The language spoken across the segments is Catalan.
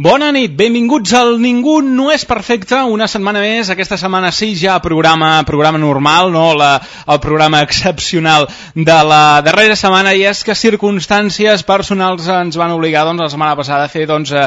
Bona nit, benvinguts al Ningú no és perfecte, una setmana més, aquesta setmana sí ja programa, programa normal, no la, el programa excepcional de la darrera setmana i és que circumstàncies personals ens van obligar doncs, la setmana passada a fer doncs, eh,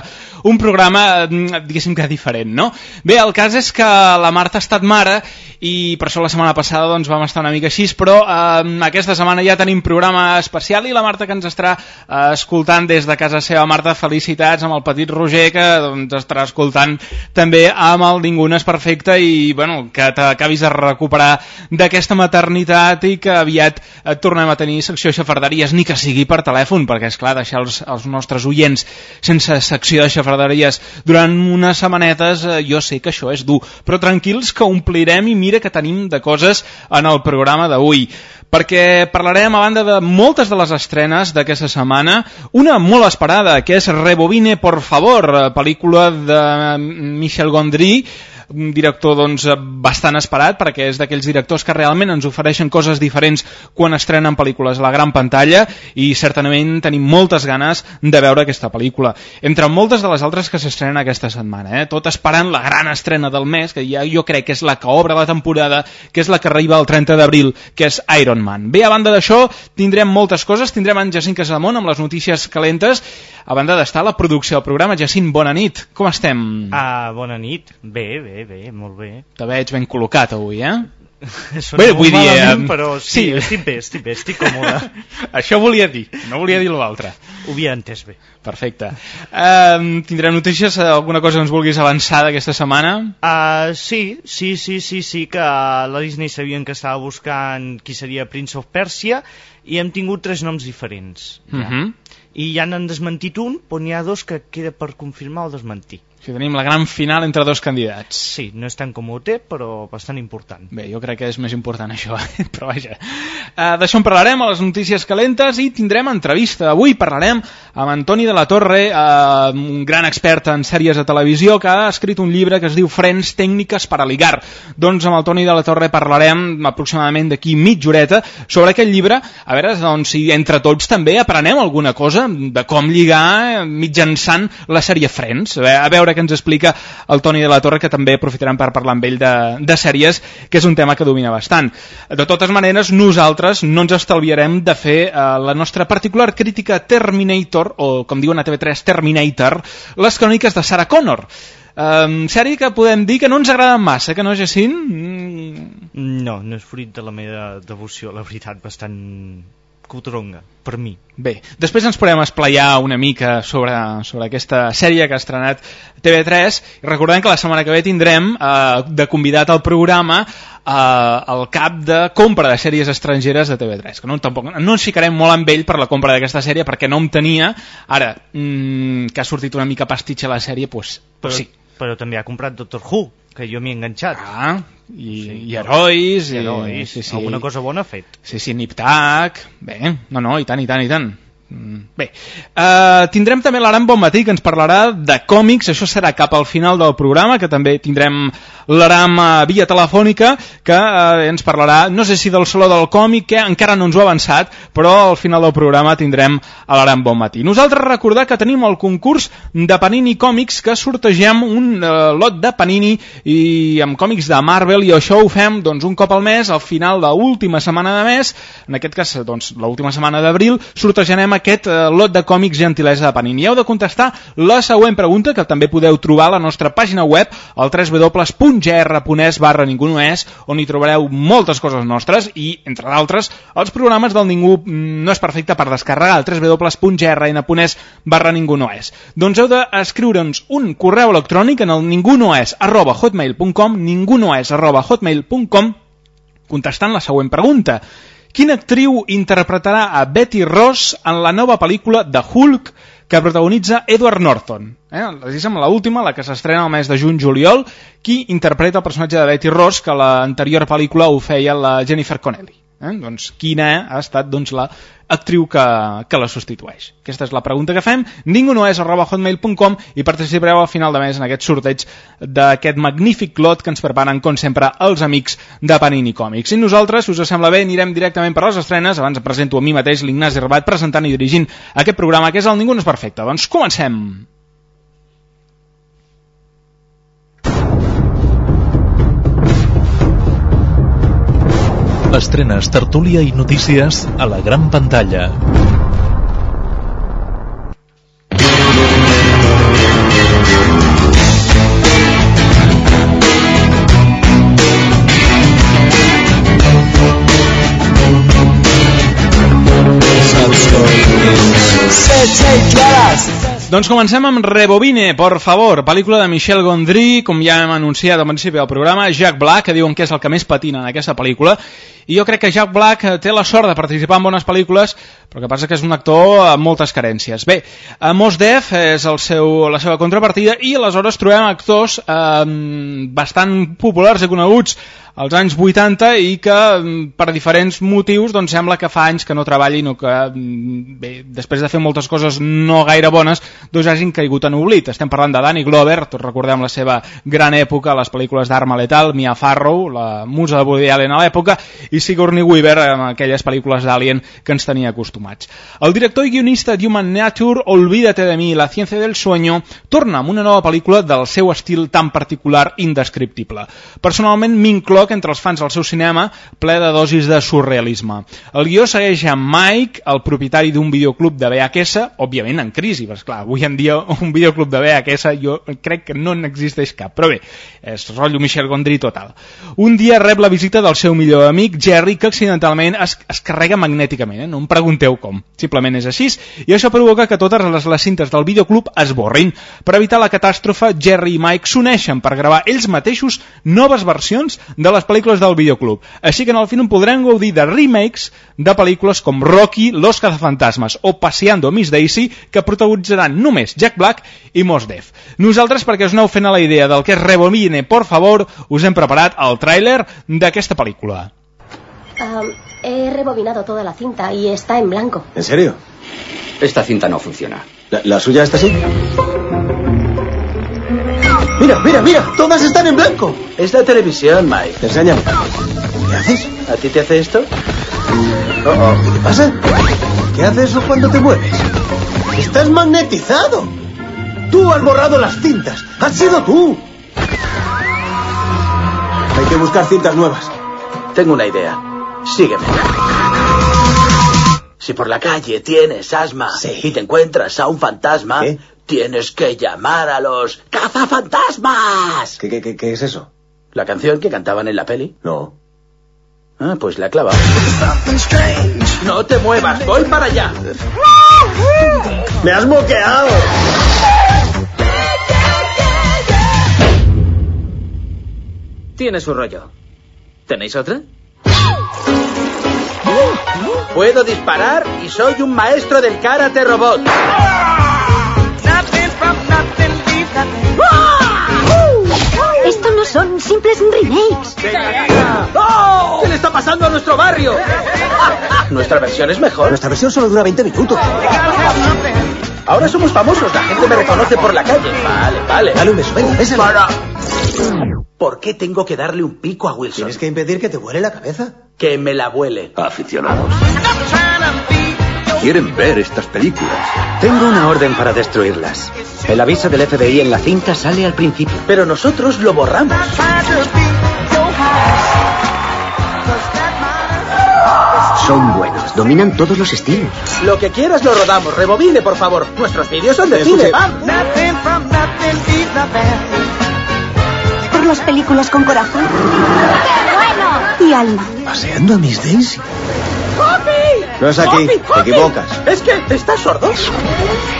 un programa, mm, diguéssim que diferent, no? Bé, el cas és que la Marta ha estat mare i per això la setmana passada doncs, vam estar una mica així, però eh, aquesta setmana ja tenim programa especial i la Marta que ens estarà eh, escoltant des de casa seva. Marta, felicitats amb el petit Roger que doncs, estarà escoltant també amb el Ningú no és perfecte i bueno, que t'acabis de recuperar d'aquesta maternitat i que aviat et tornem a tenir secció de xafarderies, ni que sigui per telèfon, perquè és clar deixar els, els nostres oients sense secció de xafarderies durant unes setmanetes, eh, jo sé que això és dur, però tranquils que omplirem i mira que tenim de coses en el programa d'avui perquè parlarem a banda de moltes de les estrenes d'aquesta setmana, una molt esperada, que és Rebobine por favor, pel·lícula de Michel Gondry, un director doncs, bastant esperat perquè és d'aquells directors que realment ens ofereixen coses diferents quan estrenen pel·lícules a la gran pantalla i certament tenim moltes ganes de veure aquesta pel·lícula. Entre moltes de les altres que s'estrenen aquesta setmana, eh? tot esperant la gran estrena del mes, que ja jo crec que és la que obre la temporada, que és la que arriba el 30 d'abril, que és Iron Man. Bé, a banda d'això, tindrem moltes coses, tindrem en Jacint Casamont amb les notícies calentes, a banda d'estar la producció del programa. Jacint, bona nit, com estem? Ah, bona nit, bé, bé, bé, molt bé. Te veig ben col·locat avui, eh? Sona Bé, vull dir, malament, però sí, sí. estic bé, estic bé, estic còmode. Això volia dir, no volia dir l'altre. Ho havia entès bé. Perfecte. Um, tindrem notícies, alguna cosa que ens vulguis avançar d'aquesta setmana? Uh, sí, sí, sí, sí, sí, que la Disney sabien que estava buscant qui seria Prince of Persia i hem tingut tres noms diferents. Uh -huh. I ja n'han desmentit un, però n'hi ha dos que queda per confirmar o desmentir. O sigui, tenim la gran final entre dos candidats. Sí, no és tan com ho té, però bastant important. Bé, jo crec que és més important això, però vaja. Uh, D'això en parlarem a les notícies calentes i tindrem entrevista. Avui parlarem amb Antoni de la Torre, uh, un gran expert en sèries de televisió que ha escrit un llibre que es diu Frens tècniques per a ligar. Doncs amb el Toni de la Torre parlarem aproximadament d'aquí mitja horeta sobre aquest llibre, a veure doncs, si entre tots també aprenem alguna cosa de com lligar mitjançant la sèrie Friends. A veure, què ens explica el Toni de la Torre, que també aprofitarem per parlar amb ell de, de sèries, que és un tema que domina bastant. De totes maneres, nosaltres no ens estalviarem de fer eh, la nostra particular crítica Terminator, o com diuen a TV3, Terminator, les cròniques de Sarah Connor. Um, sèrie que podem dir que no ens agrada massa, que no, Jacint? Mm, No, no és fruit de la meva devoció, la veritat, bastant cotronga, per mi. Bé, després ens podem esplayar una mica sobre, sobre aquesta sèrie que ha estrenat TV3 i recordem que la setmana que ve tindrem eh, de convidat al programa eh, el cap de compra de sèries estrangeres de TV3 que no, tampoc, no ens ficarem molt amb ell per la compra d'aquesta sèrie perquè no en tenia ara, mm, que ha sortit una mica pastitxa la sèrie, doncs Però, pues sí però també ha comprat Doctor Who, que jo m'hi he enganxat. ah, i, Sí, i herois I herois, sí, sí. alguna cosa bona ha fet. Sí, sí, Niptac... Bé, no, no, i tant, i tant, i tant. Mm, Bé, uh, tindrem també l'Aram Bonmatí, que ens parlarà de còmics, això serà cap al final del programa, que també tindrem l'Aram uh, via telefònica, que uh, ens parlarà, no sé si del Saló del Còmic, que encara no ens ho ha avançat, però al final del programa tindrem a l'Aram Bonmatí. Nosaltres recordar que tenim el concurs de Panini Còmics, que sortegem un uh, lot de Panini i amb còmics de Marvel, i això ho fem doncs, un cop al mes, al final de l'última setmana de mes, en aquest cas doncs, l'última setmana d'abril, sortejarem amb aquest eh, lot de còmics gentilesa de Panini. Heu de contestar la següent pregunta, que també podeu trobar a la nostra pàgina web, al www.gr.es barra ningú no és, on hi trobareu moltes coses nostres i, entre d'altres, els programes del Ningú no és perfecte per descarregar al www.grn.es barra ningú no és. Doncs heu d'escriure'ns un correu electrònic en el ningunoes arroba hotmail.com ningunoes arroba hotmail.com contestant la següent pregunta. Quina actriu interpretarà a Betty Ross en la nova pel·lícula de Hulk que protagonitza Edward Norton? Eh? Diguéssim, l'última, la que s'estrena el mes de juny-juliol, qui interpreta el personatge de Betty Ross, que l'anterior pel·lícula ho feia la Jennifer Connelly. Eh? Doncs quina ha estat doncs, la actriu que, que la substitueix? Aquesta és la pregunta que fem. Ningú no és arroba hotmail.com i participareu al final de mes en aquest sorteig d'aquest magnífic lot que ens preparen, com sempre, els amics de Panini Còmics. I nosaltres, si us sembla bé, anirem directament per les estrenes. Abans presento a mi mateix, l'Ignasi Rabat, presentant i dirigint aquest programa, que és el Ningú no és perfecte. Doncs comencem! Estrenes, tertúlia i notícies a la gran pantalla. Doncs comencem amb Rebobine, por favor, pel·lícula de Michel Gondry, com ja hem anunciat al principi del programa, Jack Black, que diuen que és el que més patina en aquesta pel·lícula, i jo crec que Jack Black eh, té la sort de participar en bones pel·lícules, però que passa que és un actor amb moltes carències. Bé, a Mos Def és el seu, la seva contrapartida, i aleshores trobem actors eh, bastant populars i coneguts als anys 80 i que mm, per diferents motius doncs sembla que fa anys que no treballin o que mm, bé, després de fer moltes coses no gaire bones doncs hagin caigut en oblit. Estem parlant de Danny Glover, tots recordem la seva gran època, les pel·lícules d'Arma Letal, Mia Farrow, la musa de Woody Allen a l'època, i Sigourney Weaver amb aquelles pel·lícules d'Alien que ens tenia acostumats. El director i guionista d'Human Nature, Olvídate de mi, la ciència del sueño, torna amb una nova pel·lícula del seu estil tan particular indescriptible. Personalment m'inclou lloc entre els fans del seu cinema ple de dosis de surrealisme. El guió segueix amb Mike, el propietari d'un videoclub de VHS, òbviament en crisi, perquè clar, avui en dia un videoclub de VHS jo crec que no n'existeix cap, però bé, és rotllo Michel Gondry total. Un dia rep la visita del seu millor amic, Jerry, que accidentalment es, es carrega magnèticament, eh? no em pregunteu com, simplement és així, i això provoca que totes les, les cintes del videoclub es borrin. Per evitar la catàstrofe, Jerry i Mike s'uneixen per gravar ells mateixos noves versions de les pel·lícules del videoclub. Així que en el film podrem gaudir de remakes de pel·lícules com Rocky, Los cazafantasmes o Paseando Miss Daisy, que protagonitzaran només Jack Black i Mos Def. Nosaltres, perquè us aneu fent a la idea del que és Rebomine, por favor, us hem preparat el tràiler d'aquesta pel·lícula. Um, he rebobinado toda la cinta y está en blanco. ¿En serio? Esta cinta no funciona. ¿La, la suya está así? Mira, mira, mira, todas están en blanco. Es la televisión, Mike. Enséñame. ¿Qué haces? ¿A ti te hace esto? Oh, oh. ¿Qué pasa? ¿Qué hace eso cuando te mueves? ¡Estás magnetizado! Tú has borrado las cintas. ¡Has sido tú! Hay que buscar cintas nuevas. Tengo una idea. Sígueme. Si por la calle tienes asma Sí. y te encuentras a un fantasma, ¿Qué? Tienes que llamar a los cazafantasmas. ¿Qué, qué, qué, qué es eso? ¿La canción que cantaban en la peli? No. Ah, pues la clava. No te muevas, voy para allá. ¡Me has moqueado! Tiene su rollo. ¿Tenéis otra? Puedo disparar y soy un maestro del karate robot. Esto no son simples remakes. ¡Oh! ¿Qué le está pasando a nuestro barrio? Nuestra versión es mejor. Nuestra versión solo dura 20 minutos. Ahora somos famosos, la gente me reconoce por la calle. Vale, vale. Dale un beso, venga, bésale. Para. ¿Por qué tengo que darle un pico a Wilson? ¿Tienes que impedir que te vuele la cabeza? Que me la vuele. Aficionados. ¿Quieren ver estas películas? Tengo una orden para destruirlas. El aviso del FBI en la cinta sale al principio. Pero nosotros lo borramos. Son buenos, dominan todos los estilos. Lo que quieras lo rodamos. Rebobine, por favor. Nuestros vídeos son de cine. ¡Vamos! Por las películas con corazón. Y alma. Paseando a Miss Daisy. No es aquí, ¡Poppy, te equivocas. ¿Es que estás sordo?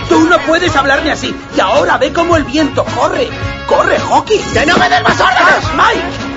Tú no puedes hablarme así. Y ahora ve cómo el viento corre. ¡Corre, Hockey! ¡Que no me des más órdenes, Mike!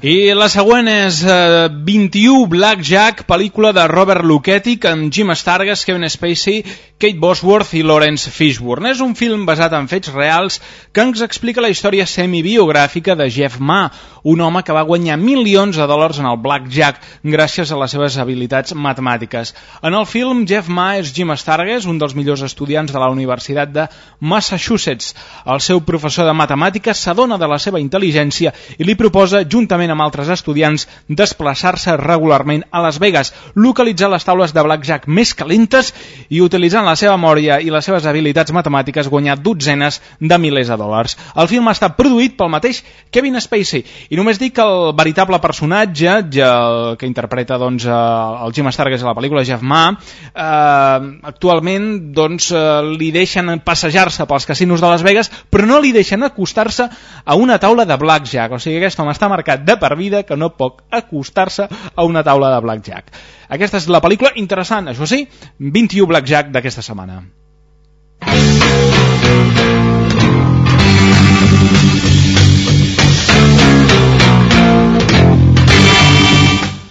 I la següent és eh, 21 Blackjack, pel·lícula de Robert Luketic amb Jim Stargas, Kevin Spacey, Kate Bosworth i Lawrence Fishburne. És un film basat en fets reals que ens explica la història semibiogràfica de Jeff Ma, un home que va guanyar milions de dòlars en el Blackjack gràcies a les seves habilitats matemàtiques. En el film, Jeff Ma és Jim Stargas, un dels millors estudiants de la Universitat de Massachusetts. El seu professor de matemàtiques s'adona de la seva intel·ligència i li proposa, juntament amb altres estudiants, desplaçar-se regularment a Las Vegas, localitzar les taules de blackjack més calentes i, utilitzant la seva memòria i les seves habilitats matemàtiques, guanyar dotzenes de milers de dòlars. El film ha estat produït pel mateix Kevin Spacey i només dic que el veritable personatge ja, que interpreta doncs, eh, el Jim Stargess a la pel·lícula, Jeff Ma, eh, actualment doncs, eh, li deixen passejar-se pels casinos de Las Vegas, però no li deixen acostar-se a una taula de blackjack. O sigui, aquest home està marcat de per vida que no pot acostar-se a una taula de blackjack. Aquesta és la pel·lícula interessant, això sí, 21 blackjack d'aquesta setmana.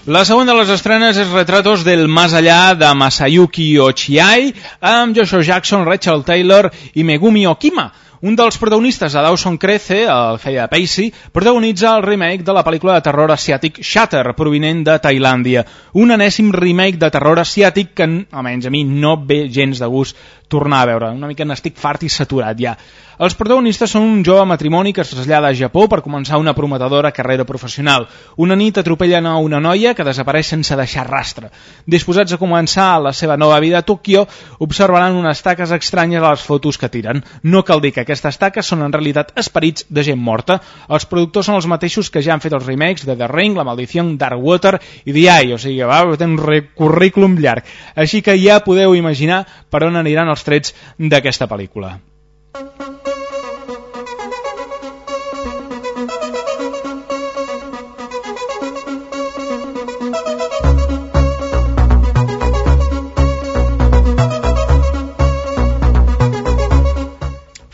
La següent de les estrenes és Retratos del Más Allá de Masayuki Ochiai amb Joshua Jackson, Rachel Taylor i Megumi Okima. Un dels protagonistes de Dawson Crece, el feia Pacey, protagonitza el remake de la pel·lícula de terror asiàtic Shatter, provinent de Tailàndia. Un enèsim remake de terror asiàtic que, almenys a mi, no ve gens de gust tornar a veure. Una mica n'estic fart i saturat ja. Els protagonistes són un jove matrimoni que es trasllada a Japó per començar una prometedora carrera professional. Una nit atropellen a una noia que desapareix sense deixar rastre. Disposats a començar la seva nova vida a Tòquio, observaran unes taques estranyes a les fotos que tiren. No cal dir que aquestes taques són en realitat esperits de gent morta. Els productors són els mateixos que ja han fet els remakes de The Ring, La Maldició, Darkwater i The Eye, o sigui va, té un currículum llarg. Així que ja podeu imaginar per on aniran els trets d'aquesta pel·lícula.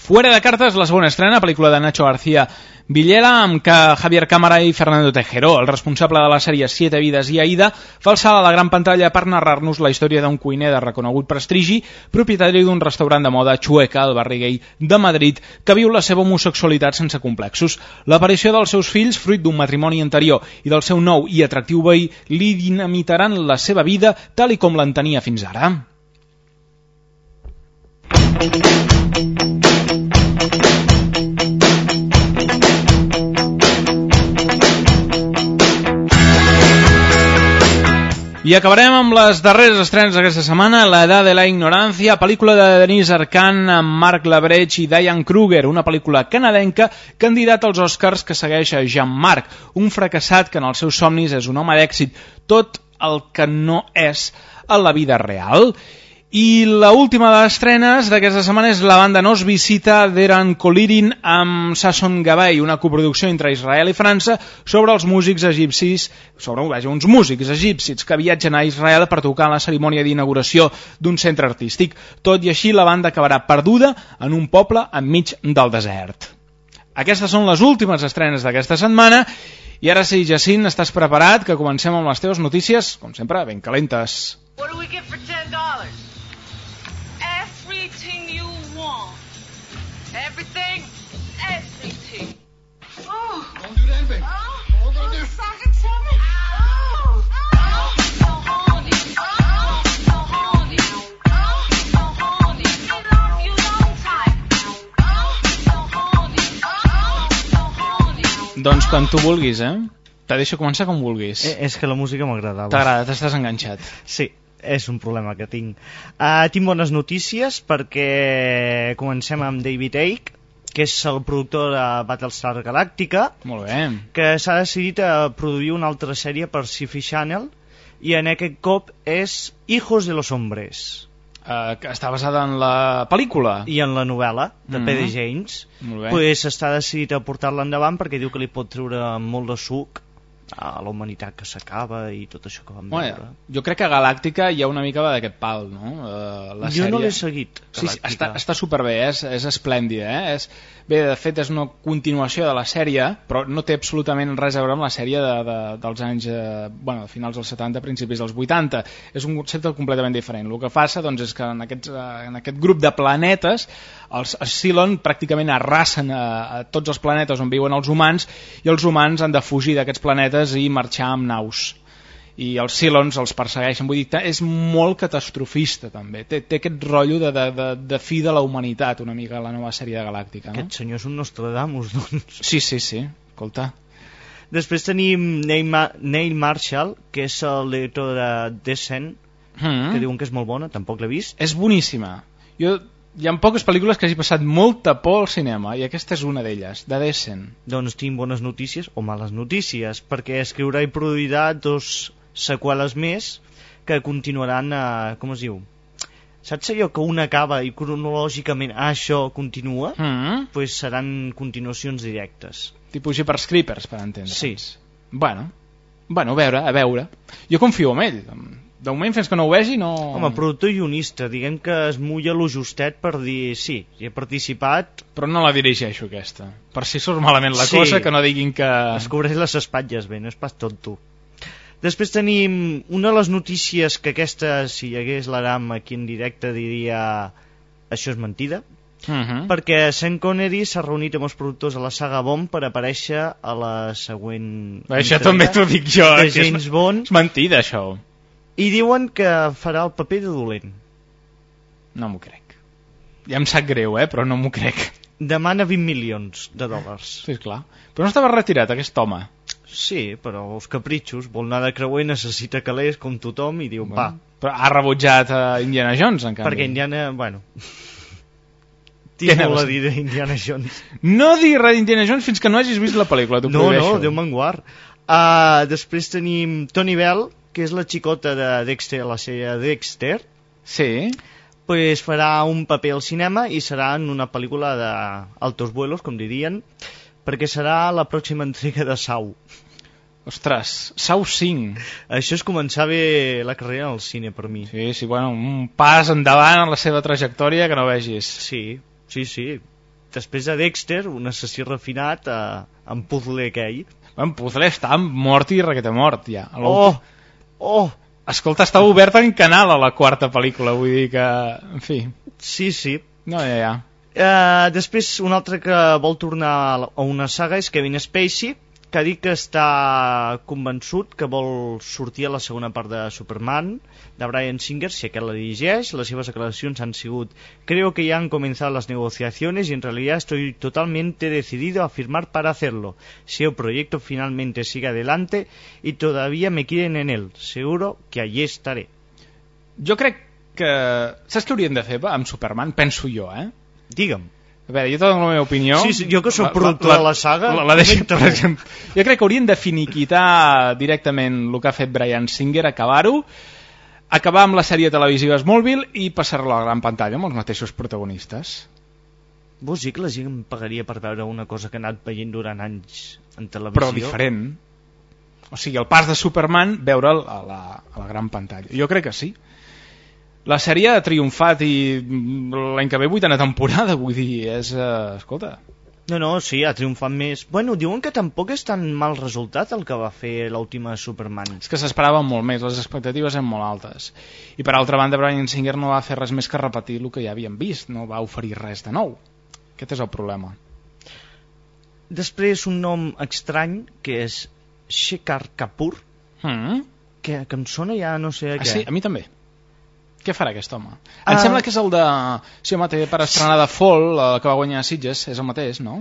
Fuera de cartes, la segona estrena, pel·lícula de Nacho García Villela, amb que Javier Cámara i Fernando Tejero, el responsable de la sèrie Siete vides i Aida, fa el salt a la gran pantalla per narrar-nos la història d'un cuiner de reconegut prestigi, propietari d'un restaurant de moda Chueca, al barri gay de Madrid, que viu la seva homosexualitat sense complexos. L'aparició dels seus fills, fruit d'un matrimoni anterior, i del seu nou i atractiu veí, li dinamitaran la seva vida tal i com l'entenia fins ara. I acabarem amb les darreres estrenes d'aquesta setmana, La de la ignorancia, pel·lícula de Denise Arcand amb Marc Labrecht i Diane Kruger, una pel·lícula canadenca candidat als Oscars que segueix a Jean-Marc, un fracassat que en els seus somnis és un home d'èxit, tot el que no és a la vida real. I la última de les estrenes d'aquesta setmana és la banda Nos Visita d'Eran Kolirin amb Sasson Gavai, una coproducció entre Israel i França sobre els músics egipcis, sobre vaja, uns músics egipcis que viatgen a Israel per tocar la cerimònia d'inauguració d'un centre artístic. Tot i així, la banda acabarà perduda en un poble enmig del desert. Aquestes són les últimes estrenes d'aquesta setmana i ara sí, Jacint, estàs preparat que comencem amb les teves notícies, com sempre, ben calentes. What do we get for $10? Oh. What gonna do? Suck it to me. Oh. Oh. So horny. Oh. So horny. Oh. So horny. I love you long time. Oh. So horny. Oh. So horny. Doncs quan tu vulguis, eh? Te deixo començar com vulguis. Eh, és que la música m'agradava. T'agrada, t'estàs enganxat. Sí. és un problema que tinc. Uh, tinc bones notícies perquè comencem amb David Icke, que és el productor de Battlestar Galactica, Molt bé. que s'ha decidit a produir una altra sèrie per Sci-Fi Channel i en aquest cop és Hijos de los Hombres Uh, que està basada en la pel·lícula. i en la novel·la de Mhm. P.D. James Molt bé. pues està decidit a portar-la endavant perquè diu que li pot treure molt de suc a la humanitat que s'acaba i tot això que vam veure. Bueno, jo crec que a Galàctica hi ha una mica d'aquest pal, no? Uh, la jo sèrie... no l'he seguit. Sí, sí, està, està superbé, eh? és, és esplèndida. Eh? És, bé, de fet, és una continuació de la sèrie, però no té absolutament res a veure amb la sèrie de, de, dels anys, eh, bueno, de finals dels 70, principis dels 80. És un concepte completament diferent. El que passa doncs, és que en, aquests, eh, en aquest grup de planetes els Cylon pràcticament arrasen a, a tots els planetes on viuen els humans i els humans han de fugir d'aquests planetes i marxar amb naus i els Cylons els persegueixen vull dir, és molt catastrofista també té, té aquest rotllo de, de, de, de fi de la humanitat una mica la nova sèrie de Galàctica no? Aquest senyor és un Nostradamus, doncs. sí, sí, sí, escolta Després tenim Neil, Ma Neil Marshall, que és el director de Descent, mm. que diuen que és molt bona, tampoc l'he vist. és boníssima jo, hi ha poques pel·lícules que hagi passat molta por al cinema i aquesta és una d'elles, de Descent Doncs tinc bones notícies o males notícies, perquè escriurà i produirà dos seqüeles més que continuaran a... com es diu? Saps allò que una acaba i cronològicament ah, això continua? mm. pues seran continuacions directes. tipus Jeepers Creepers per entendre'ns Sí. bueno, bueno, a veure, a veure jo confio en ell de moment fins que no ho vegi no... Home, productor i guionista, diguem que es mulla lo justet per dir sí, hi he participat, però no la dirigeixo aquesta per si surt malament la Sí. cosa que no diguin que es cobreix les espatlles bé, no és pas tonto. Després tenim una de les notícies que aquesta, si hi hagués l'Aram aquí en directe, diria això és mentida, uh -huh. perquè Sean Connery s'ha reunit amb els productors de la saga Bond per aparèixer a la següent això també t'ho dic jo de que és- James Bond és mentida això i diuen que farà el paper de dolent. no m'ho crec ja em sap greu eh però no m'ho crec Demana 20 milions de dòlars. sí, clar. però no estava retirat aquest home Sí, però els capritxos, vol anar de creuer, necessita calés com tothom i diu, va, però ha rebutjat a Indiana Jones en canvi perquè Indiana, bueno... Què Tinc molt anaves a dir d'Indiana Jones. no diguis res d'Indiana Jones fins que no hagis vist la pel·lícula t'ho No, prohibeixo. no, Déu me'n guard. Uh, després tenim Tony Bell, que és la xicota de Dexter, la sèrie Dexter, sí, pues farà un paper al cinema i serà en una pel·lícula d'altos vuelos, com dirien, perquè serà la pròxima entrega de Sau. ostres, Sau 5 Això és començar bé la carrera al cine per mi. sí, sí, bueno, un pas endavant en la seva trajectòria que no vegis Sí, sí, sí. Després de Dexter, un assassí refinat eh, amb puzzle aquell. en Puzzle està mort i requeta mort ja Oh, oh, escolta, està obert en canal a la quarta pel·lícula vull dir que, en fi. Sí, sí. no, ja, ja. Uh, després, un altre que vol tornar a una saga és Kevin Spacey, que ha dit que està convençut que vol sortir a la segona part de Superman, de Brian Singer, si aquest la dirigeix. Les seves declaracions han sigut Creo que ya han comenzado las negociaciones y en realidad estoy totalmente decidido a firmar para hacerlo. Si el proyecto finalmente sigue adelante y todavía me quieren en él, seguro que allí estaré. jo crec que saps què haurien de fer amb Superman? penso jo, eh? Digue'm. A veure, jo tinc la meva opinió. Sí, sí, jo que sóc productor de la saga, La, la deixo, per exemple. Jo crec que haurien de finiquitar directament el que ha fet Brian Singer, acabar-ho, acabar amb la sèrie televisiva Smallville i passar-la a la gran pantalla amb els mateixos protagonistes. Vols dir que la gent pagaria per veure una cosa que ha anat veient durant anys en televisió? Però diferent. O sigui, el pas de Superman, veure'l a la, a la gran pantalla. Jo crec que sí. La sèrie ha triomfat i mm, l'any que ve vuitena temporada, vull dir, és... Uh, escolta, No, no, sí, ha triomfat més. Bueno, diuen que tampoc és tan mal resultat el que va fer l'última Superman. és que s'esperava molt més, les expectatives eren molt altes. I per altra banda, Brian Singer no va fer res més que repetir el que ja havíem vist, no va oferir res de nou. Aquest és el problema. Després un nom estrany, que és Shekhar Kapoor, Mm? que, que em sona ja no sé a Ah, què. sí, a mi també. Què farà aquest home? Ah. Em sembla que és el de... Sí, home, té per estrenar de Fall, el que va guanyar Sitges, és el mateix, no?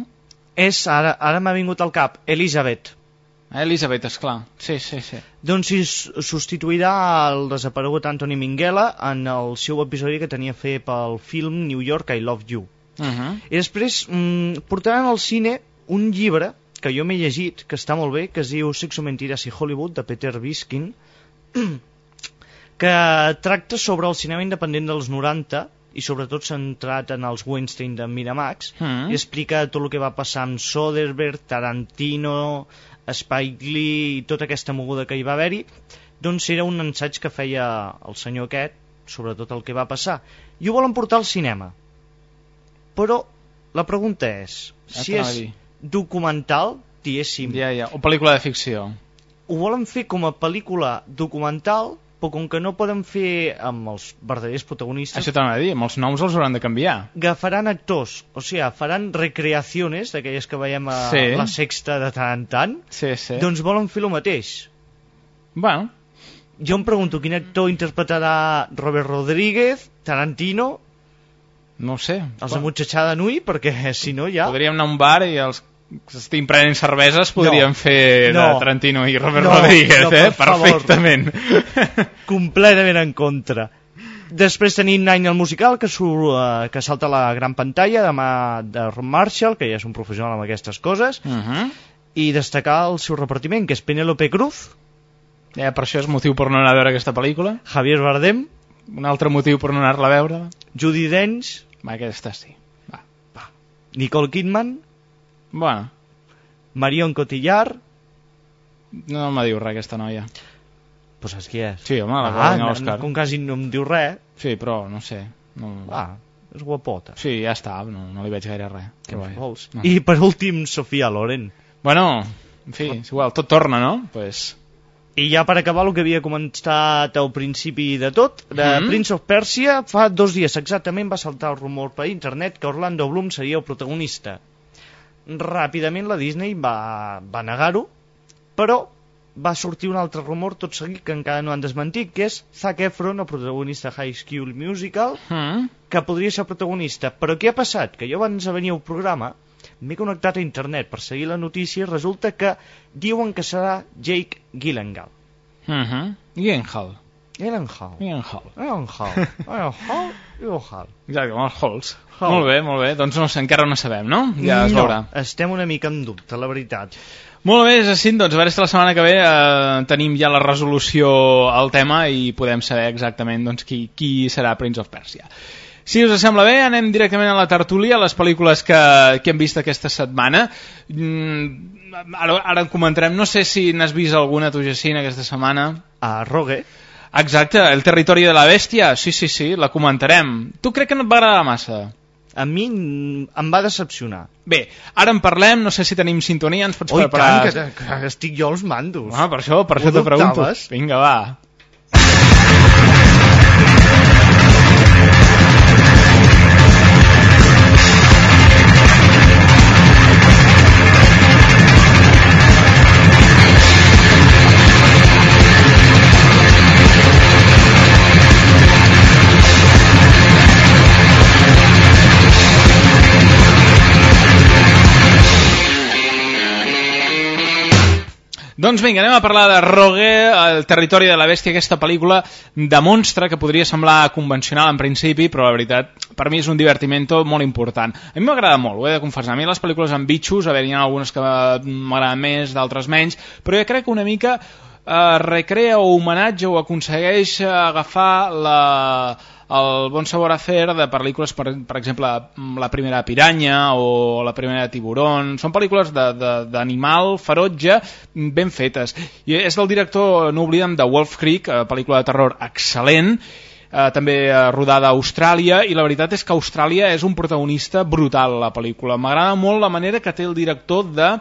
És, ara, ara m'ha vingut al cap, Elizabeth. Elizabeth, esclar. Sí, sí, sí. Doncs si substituirà el desaparegut Anthony Minghella en el seu episodi que tenia a fer pel film New York I Love You. Uh -huh. I després mm, portaran al cine un llibre que jo m'he llegit, que està molt bé, que es diu Sexo, Mentiras i Hollywood, de Peter Biskin, que tracta sobre el cinema independent dels 90 i sobretot centrat en els Weinstein de Miramax Mm. i explica tot el que va passar amb Soderbergh, Tarantino, Spike Lee i tota aquesta moguda que hi va haver-hi doncs era un ensaig que feia el senyor aquest sobre tot el que va passar i ho volen portar al cinema però la pregunta és Ja si és documental diguéssim Ja, ja. O pel·lícula de ficció. ho volen fer com a pel·lícula documental però com que no poden fer amb els verdaders protagonistes Això t'anava a dir, amb els noms els hauran de canviar. agafaran actors, o sigui, faran recreaciones d'aquelles que veiem a Sí. la sexta de tant en tant, Sí, sí. doncs volen fer el mateix. Bueno, Jo em pregunto quin actor interpretarà Robert Rodríguez, Tarantino, no sé. els de Mutxatxada Nui, perquè si no ja... Podríem anar a un bar i els que estic prenent cerveses podríem No. fer No. de Tarantino i Robert No, Rodríguez, no, eh? per favor. Perfectament. completament en contra. Després tenim Nine el musical, que, surt, eh, que salta a la gran pantalla, de mà de Ron Marshall, que ja és un professional amb aquestes coses, Uh -huh. i destacar el seu repartiment, que és Penélope Cruz, ja, per això és motiu per no anar a veure aquesta pel·lícula. Javier Bardem, Un altre motiu per no anar-la a veure. Judy Dench, Va, aquesta sí. Va. Nicole Kidman, Bueno, Marion Cotillard... no me diu res aquesta noia. Pues saps qui és? Sí, home, la ah, no, l'Òscar. com quasi no em diu res, Sí, però no sé. No... ah, és guapota. Sí, ja està, no, no li veig gaire res. Què Però vols? No. I per últim, Sofia Loren. Bueno, en fi, és igual, tot torna, no? Pues... I ja per acabar el que havia comentat al principi de tot, de Mhm. Prince of Persia, fa dos dies exactament va saltar el rumor per internet que Orlando Bloom seria el protagonista. Ràpidament la Disney va, va negar-ho, però va sortir un altre rumor tot seguit que encara no han desmentit, que és Zac Efron, el protagonista de High School Musical, Mm? que podria ser protagonista. Però què ha passat? Que jo abans de venir al programa m'he connectat a internet per seguir la notícia i resulta que diuen que serà Jake Gyllenhaal. Mm -hmm. Gyllenhaal. Gyllenhaal. Gyllenhaal. Gyllenhaal. Gyllenhaal. Gyllenhaal. Exacte, com els Halls. Hall. Molt bé, molt bé. Doncs no encara no sabem, no? Ja es no, veurà. estem una mica en dubte, la veritat. Molt bé, Jacint, doncs a veure si la setmana que ve eh, tenim ja la resolució al tema i podem saber exactament doncs, qui, qui serà Prince of Persia. Si us sembla bé, anem directament a la tertúlia, a les pel·lícules que, que hem vist aquesta setmana. Mm, ara, ara en comentarem, no sé si n'has vist alguna, tu, Jacint, aquesta setmana. A Rogue, Exacte, El territori de la bèstia, sí, sí, sí, la comentarem. Tu crec que no et va agradar massa? a mi em va decepcionar. Bé, ara en parlem, no sé si tenim sintonia, ens pots Oi, preparar... tant, que, que estic jo als mandos. Ah, per això, per Ho això te pregunto. Vinga, va. Doncs vinga, anem a parlar de Rogue, el territori de la bèstia, aquesta pel·lícula de monstre que podria semblar convencional en principi, però la veritat, per mi és un divertimento molt important. A mi m'agrada molt, ho he de confessar. A mi les pel·lícules amb bitxos, a veure, hi ha algunes que m'agraden més, d'altres menys, però jo crec que una mica eh, recrea o homenatge o aconsegueix agafar la, el bon sabor a fer de pel·lícules, per, per exemple, La primera piranya o La primera tiburon. Són pel·lícules d'animal ferotge ben fetes. I és del director, no oblidem, de Wolf Creek, eh, pel·lícula de terror excel·lent, eh, també eh, rodada a Austràlia, i la veritat és que Austràlia és un protagonista brutal, la pel·lícula. M'agrada molt la manera que té el director de eh,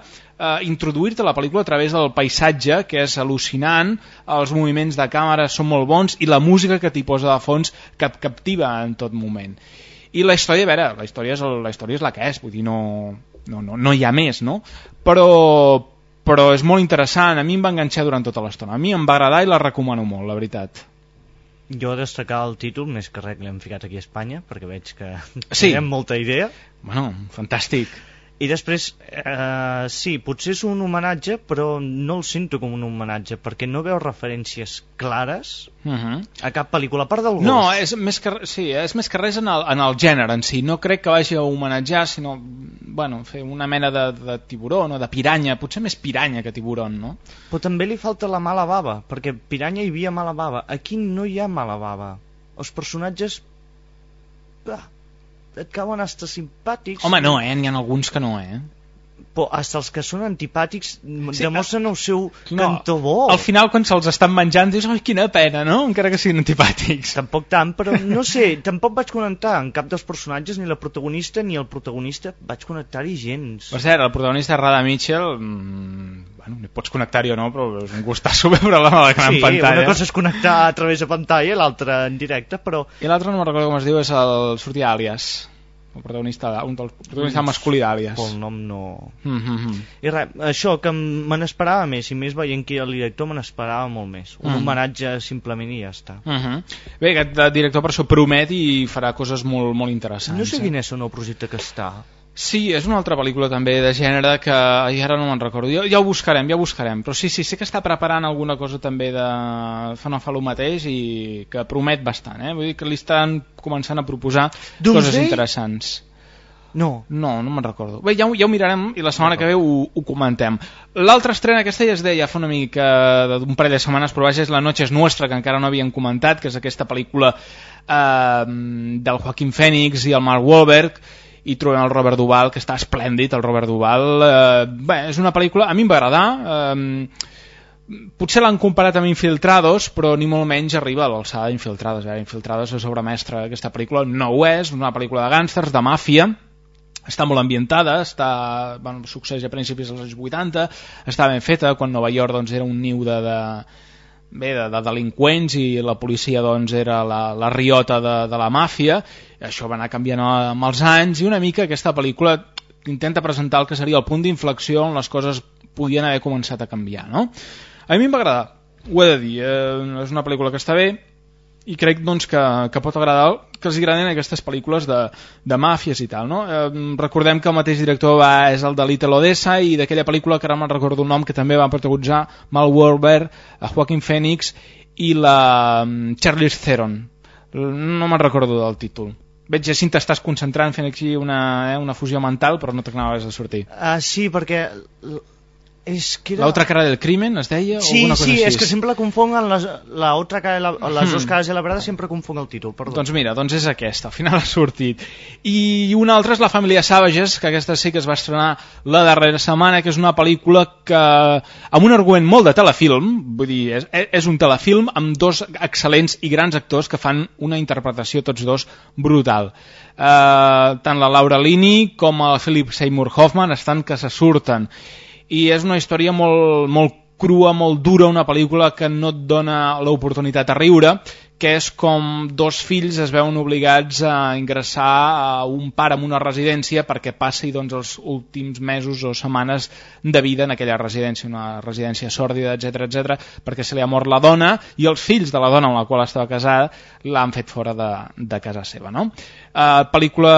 introduir-te a la pel·lícula a través del paisatge, que és al·lucinant, els moviments de càmera són molt bons i la música que t'hi posa de fons que et captiva en tot moment. I la història, a veure, la història és, el- la, història és la que és, vull dir, no, no, no, no hi ha més, no? Però, però és molt interessant, a mi em va enganxar durant tota l'estona. A mi em va agradar i la recomano molt, la veritat. Jo destacar el títol, més que res que l'hem ficat aquí a Espanya, perquè veig que Sí. tenim molta idea. Bueno, fantàstic. I després, eh, sí, potser és un homenatge, però no el sento com un homenatge, perquè no veu referències clares Uh -huh. a cap pel·lícula, a part del gos. No, és més que, sí, és més que res en el, en el gènere en si. No crec que vagi a homenatjar, sinó bueno, fer una mena de, de tiburó, no? de piranya, potser més piranya que tiburon, no? Però també li falta la mala bava, perquè Piranya hi havia mala bava. Aquí no hi ha mala bava. Els personatges... Ah, et cauen hasta simpàtics. Home, no, eh? N'hi ha alguns que no, eh? Però hasta els que són antipàtics Sí, sí, demostren el seu No, cantó bo. Al final, quan se'ls estan menjant, dius, ai, quina pena, no? Encara que siguin antipàtics. Tampoc tant, però no sé, tampoc vaig connectar en cap dels personatges, ni la protagonista ni el protagonista, vaig connectar-hi gens. Per cert, el protagonista Rada Mitchell, mmm, bueno, ni pots connectar-hi o no, però és un gustasso veure-la a la gran sí, pantalla. una cosa és connectar a través de pantalla, l'altra en directe, però I l'altre no me'n recordo com es diu, és el sortir Àlies. El protagonista, un del protagonista masculí d'Àlies. pel nom no... Mm -hmm. I res, això, que me n'esperava més, i més veient que el director me n'esperava molt més. Un Mm. homenatge simplement i ja està. Uh -huh. Bé, aquest eh, director per això promet i farà coses molt, molt interessants. No sé eh? quin és el nou projecte que està. Sí, és una altra pel·lícula també de gènere que ara no me'n recordo. Ja, ja ho buscarem, ja ho buscarem. Però sí, sí, sé que està preparant alguna cosa també de... fa no fa el mateix i que promet bastant, eh? Vull dir que li estan començant a proposar Doomsday? coses interessants. No. No, no me'n recordo. Bé, ja, ho- ja ho mirarem i la setmana que ve ho, ho comentem. L'altra estrena, aquesta ja es deia fa una mica d'un parell de setmanes, però vaja, és La noche és nostra, que encara no havíem comentat, que és aquesta pel·lícula eh, del Joaquim Phoenix i el Mark Wahlberg, i trobem el Robert Duval, que està esplèndid, el Robert Duval. Eh, bé, és una pel·lícula, a mi em va agradar, eh, potser l'han comparat amb Infiltrados, però ni molt menys arriba a l'alçada d'Infiltrados. Eh? Infiltrados és obra mestra, aquesta pel·lícula no ho és, una pel·lícula de gàngsters, de màfia, està molt ambientada, està, bueno, succeeix a principis dels anys 80, està ben feta, quan Nova York doncs, era un niu de, de, bé, de, de delinqüents i la policia doncs, era la, la riota de, de la màfia, això va anar canviant amb els anys, i una mica aquesta pel·lícula intenta presentar el que seria el punt d'inflexió on les coses podien haver començat a canviar, no? A mi em va agradar, ho he de dir, eh, és una pel·lícula que està bé, i crec doncs, que, que pot agradar que els agraden aquestes pel·lícules de, de màfies i tal. No? Eh, recordem que el mateix director va, és el de Little Odessa i d'aquella pel·lícula que ara me'n recordo el nom que també va protagonitzar Mal Wahlberg, a Joaquin Phoenix i la mm, Charlize Theron. No me'n recordo del títol. Veig, Jacint, t'estàs concentrant fent aquí una, eh, una fusió mental, però no t'acanaves de sortir. Ah, sí, perquè... És que era... La otra cara del crimen, es deia? o Sí, alguna cosa sí, així? és que sempre confongan les, la otra cara, la, les Hmm. dues cares de la verdad sempre confon el títol, perdó. Doncs mira, doncs és aquesta, al final ha sortit. I una altra és La família Savages, que aquesta sí que es va estrenar la darrera setmana, que és una pel·lícula que amb un argument molt de telefilm, vull dir, és, és un telefilm amb dos excel·lents i grans actors que fan una interpretació tots dos brutal. Uh, tant la Laura Linney com el Philip Seymour Hoffman estan que se surten i és una història molt, molt crua, molt dura, una pel·lícula que no et dona l'oportunitat a riure, que és com dos fills es veuen obligats a ingressar a un pare en una residència perquè passi doncs, els últims mesos o setmanes de vida en aquella residència, una residència sòrdida, etc etc, perquè se li ha mort la dona i els fills de la dona amb la qual estava casada l'han fet fora de, de casa seva. No? Uh, pel·lícula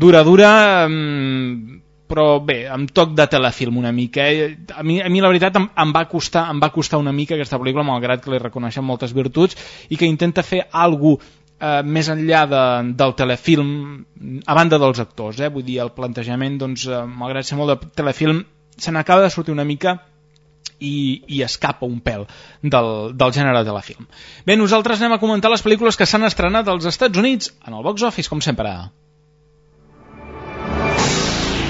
dura, dura, um, però bé, amb toc de telefilm una mica. Eh? A, mi, a mi la veritat em, em, va costar, em va costar una mica aquesta pel·lícula, malgrat que li reconeixem moltes virtuts, i que intenta fer alguna eh, més enllà de, del telefilm, a banda dels actors, eh? vull dir, el plantejament, doncs, eh, malgrat ser molt de telefilm, se n'acaba de sortir una mica i, i escapa un pèl del, del gènere de la film. Bé, nosaltres anem a comentar les pel·lícules que s'han estrenat als Estats Units en el box office, com sempre.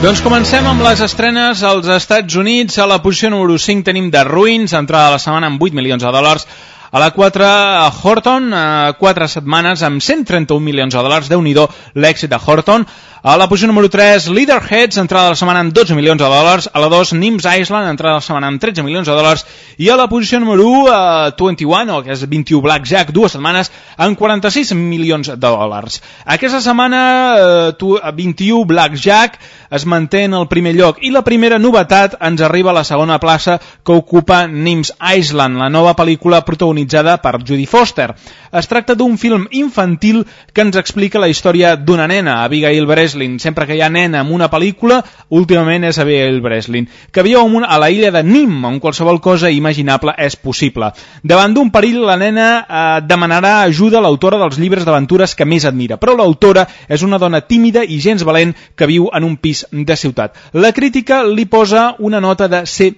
Doncs comencem amb les estrenes als Estats Units. A la posició número 5 tenim The Ruins, entrada de la setmana amb 8 milions de dòlars. A la 4, Horton, a 4 setmanes amb 131 milions de dòlars. déu nhi l'èxit de Horton. A la posició número 3, Leaderheads, entrada de la setmana amb 12 milions de dòlars. A la 2, Nims Island, entrada de la setmana amb 13 milions de dòlars. I a la posició número 1, uh, 21, o que és 21 Blackjack, dues setmanes, amb 46 milions de dòlars. Aquesta setmana, uh, tu- 21 Blackjack es manté en el primer lloc i la primera novetat ens arriba a la segona plaça que ocupa Nims Island, la nova pel·lícula protagonitzada per Judy Foster. Es tracta d'un film infantil que ens explica la història d'una nena, Abigail Breslin. Sempre que hi ha nena en una pel·lícula, últimament és Abigail Breslin, que viu una- a la illa de Nim, on qualsevol cosa imaginable és possible. Davant d'un perill, la nena eh, demanarà ajuda a l'autora dels llibres d'aventures que més admira, però l'autora és una dona tímida i gens valent que viu en un pis de ciutat. La crítica li posa una nota de C+.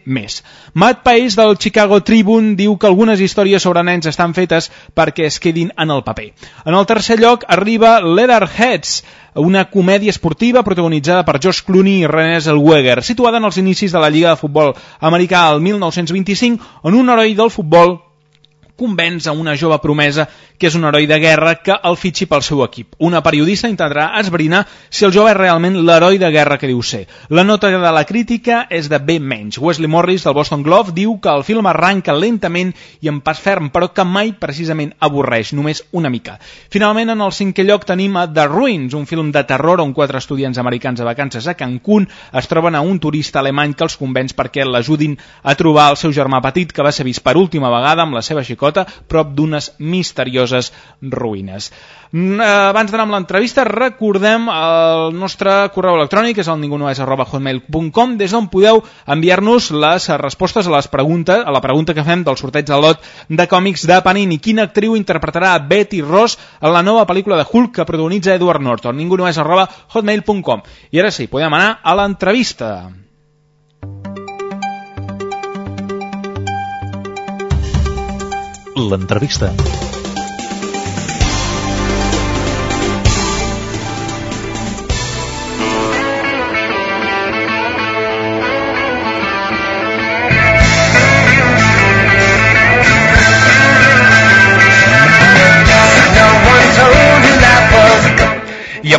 Matt Pace del Chicago Tribune diu que algunes històries sobre nens estan fetes perquè es quedin en el paper. En el tercer lloc arriba Leatherheads, una comèdia esportiva protagonitzada per Josh Clooney i René Zellweger, situada en els inicis de la Lliga de Futbol Americà al 1925, on un heroi del futbol convenç a una jove promesa que és un heroi de guerra que el fitxi pel seu equip. Una periodista intentarà esbrinar si el jove és realment l'heroi de guerra que diu ser. La nota de la crítica és de B menys. Wesley Morris del Boston Globe diu que el film arranca lentament i en pas ferm, però que mai precisament avorreix, només una mica. Finalment, en el cinquè lloc tenim a The Ruins, un film de terror on quatre estudiants americans de vacances a Cancún es troben a un turista alemany que els convenç perquè l'ajudin a trobar el seu germà petit que va ser vist per última vegada amb la seva xicota prop d'unes misterioses ruïnes. Mm, eh, Abans d'anar amb l'entrevista, recordem el nostre correu electrònic, és el ningunoes.hotmail.com, des d'on podeu enviar-nos les respostes a les preguntes, a la pregunta que fem del sorteig de lot de còmics de Panini. Quina actriu interpretarà Betty Ross en la nova pel·lícula de Hulk que protagonitza Edward Norton? ningunoes.hotmail.com. I ara sí, podem anar a l'entrevista. L'entrevista.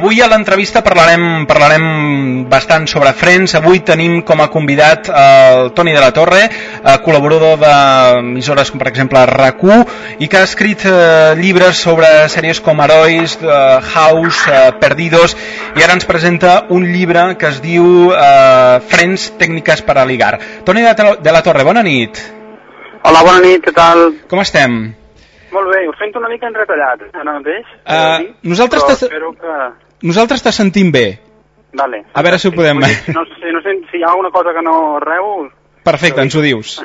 Avui a l'entrevista parlarem, parlarem bastant sobre Friends. Avui tenim com a convidat el Toni de la Torre, eh, col·laborador d'emissores com per exemple RAC1 i que ha escrit eh, llibres sobre sèries com Herois, eh, House, eh, Perdidos i ara ens presenta un llibre que es diu eh, Friends, tècniques per a ligar. Toni de la- de Torre, bona nit. Hola, bona nit, què tal? Com estem? Molt bé, us sento una mica enretallat, ara mateix. Eh, he de dir, nosaltres però espero que... Nosaltres te sentim bé. Vale. A veure si ho podem... No sé, no sé si hi ha alguna cosa que no arreu... Perfecte, ens ho dius.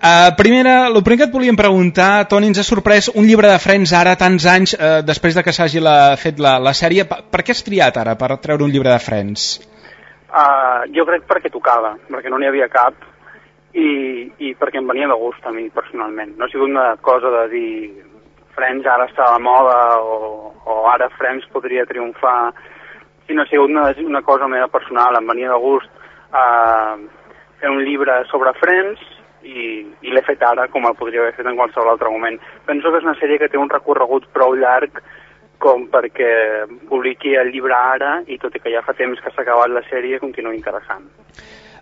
Uh, primera, el primer que et volíem preguntar, Toni, ens ha sorprès un llibre de Friends ara, tants anys uh, després de que s'hagi fet la, la sèrie. Per, per què has triat ara per treure un llibre de Friends? Uh, jo crec perquè tocava, perquè no n'hi havia cap i, i perquè em venia de gust a mi personalment. No ha sigut una cosa de dir Friends ara està a la moda o, o ara Friends podria triomfar, sinó ha sigut una, una cosa meva personal, em venia de gust uh, fer un llibre sobre Friends i, i l'he fet ara com el podria haver fet en qualsevol altre moment. Penso que és una sèrie que té un recorregut prou llarg com perquè publiqui el llibre ara i tot i que ja fa temps que s'ha acabat la sèrie continua interessant.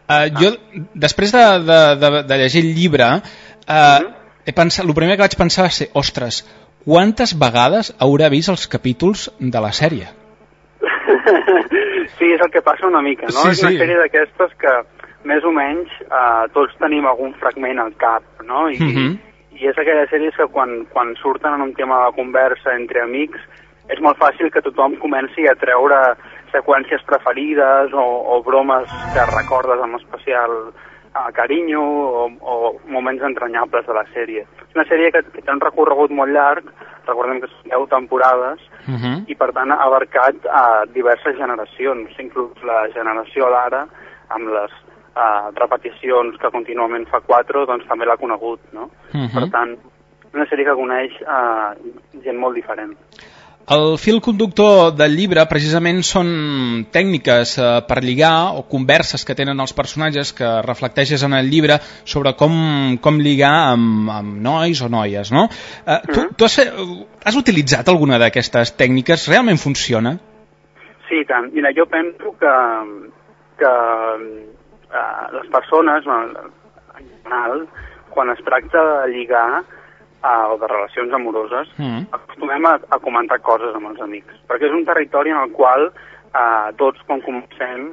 Uh, jo, després de, de, de, de llegir el llibre, uh, he pensat, el primer que vaig pensar va ser, ostres, quantes vegades haurà vist els capítols de la sèrie? sí, és el que passa una mica, no? Sí, és una sí. sèrie d'aquestes que més o menys eh, tots tenim algun fragment al cap, no? I, Mhm. i és aquelles sèries que quan, quan surten en un tema de conversa entre amics és molt fàcil que tothom comenci a treure seqüències preferides o, o bromes que recordes amb especial uh, carinyo o, o moments entranyables de la sèrie. És una sèrie que, que té un recorregut molt llarg, recordem que són 10 temporades, Uh -huh. i per tant ha abarcat a diverses generacions, inclús la generació d'ara, amb les uh, repeticions que contínuament fa 4, doncs també l'ha conegut, no? Mhm. Per tant, una sèrie que coneix uh, gent molt diferent. El fil conductor del llibre precisament són tècniques eh, per lligar o converses que tenen els personatges que reflecteixes en el llibre sobre com, com lligar amb, amb nois o noies, no? Eh, tu, tu has, has utilitzat alguna d'aquestes tècniques? Realment funciona? Sí, tant. Mira, jo penso que, que uh, les persones, en general, quan es tracta de lligar uh, o de relacions amoroses, Mm. acostumem a, a comentar coses amb els amics, perquè és un territori en el qual uh, tots, quan comencem,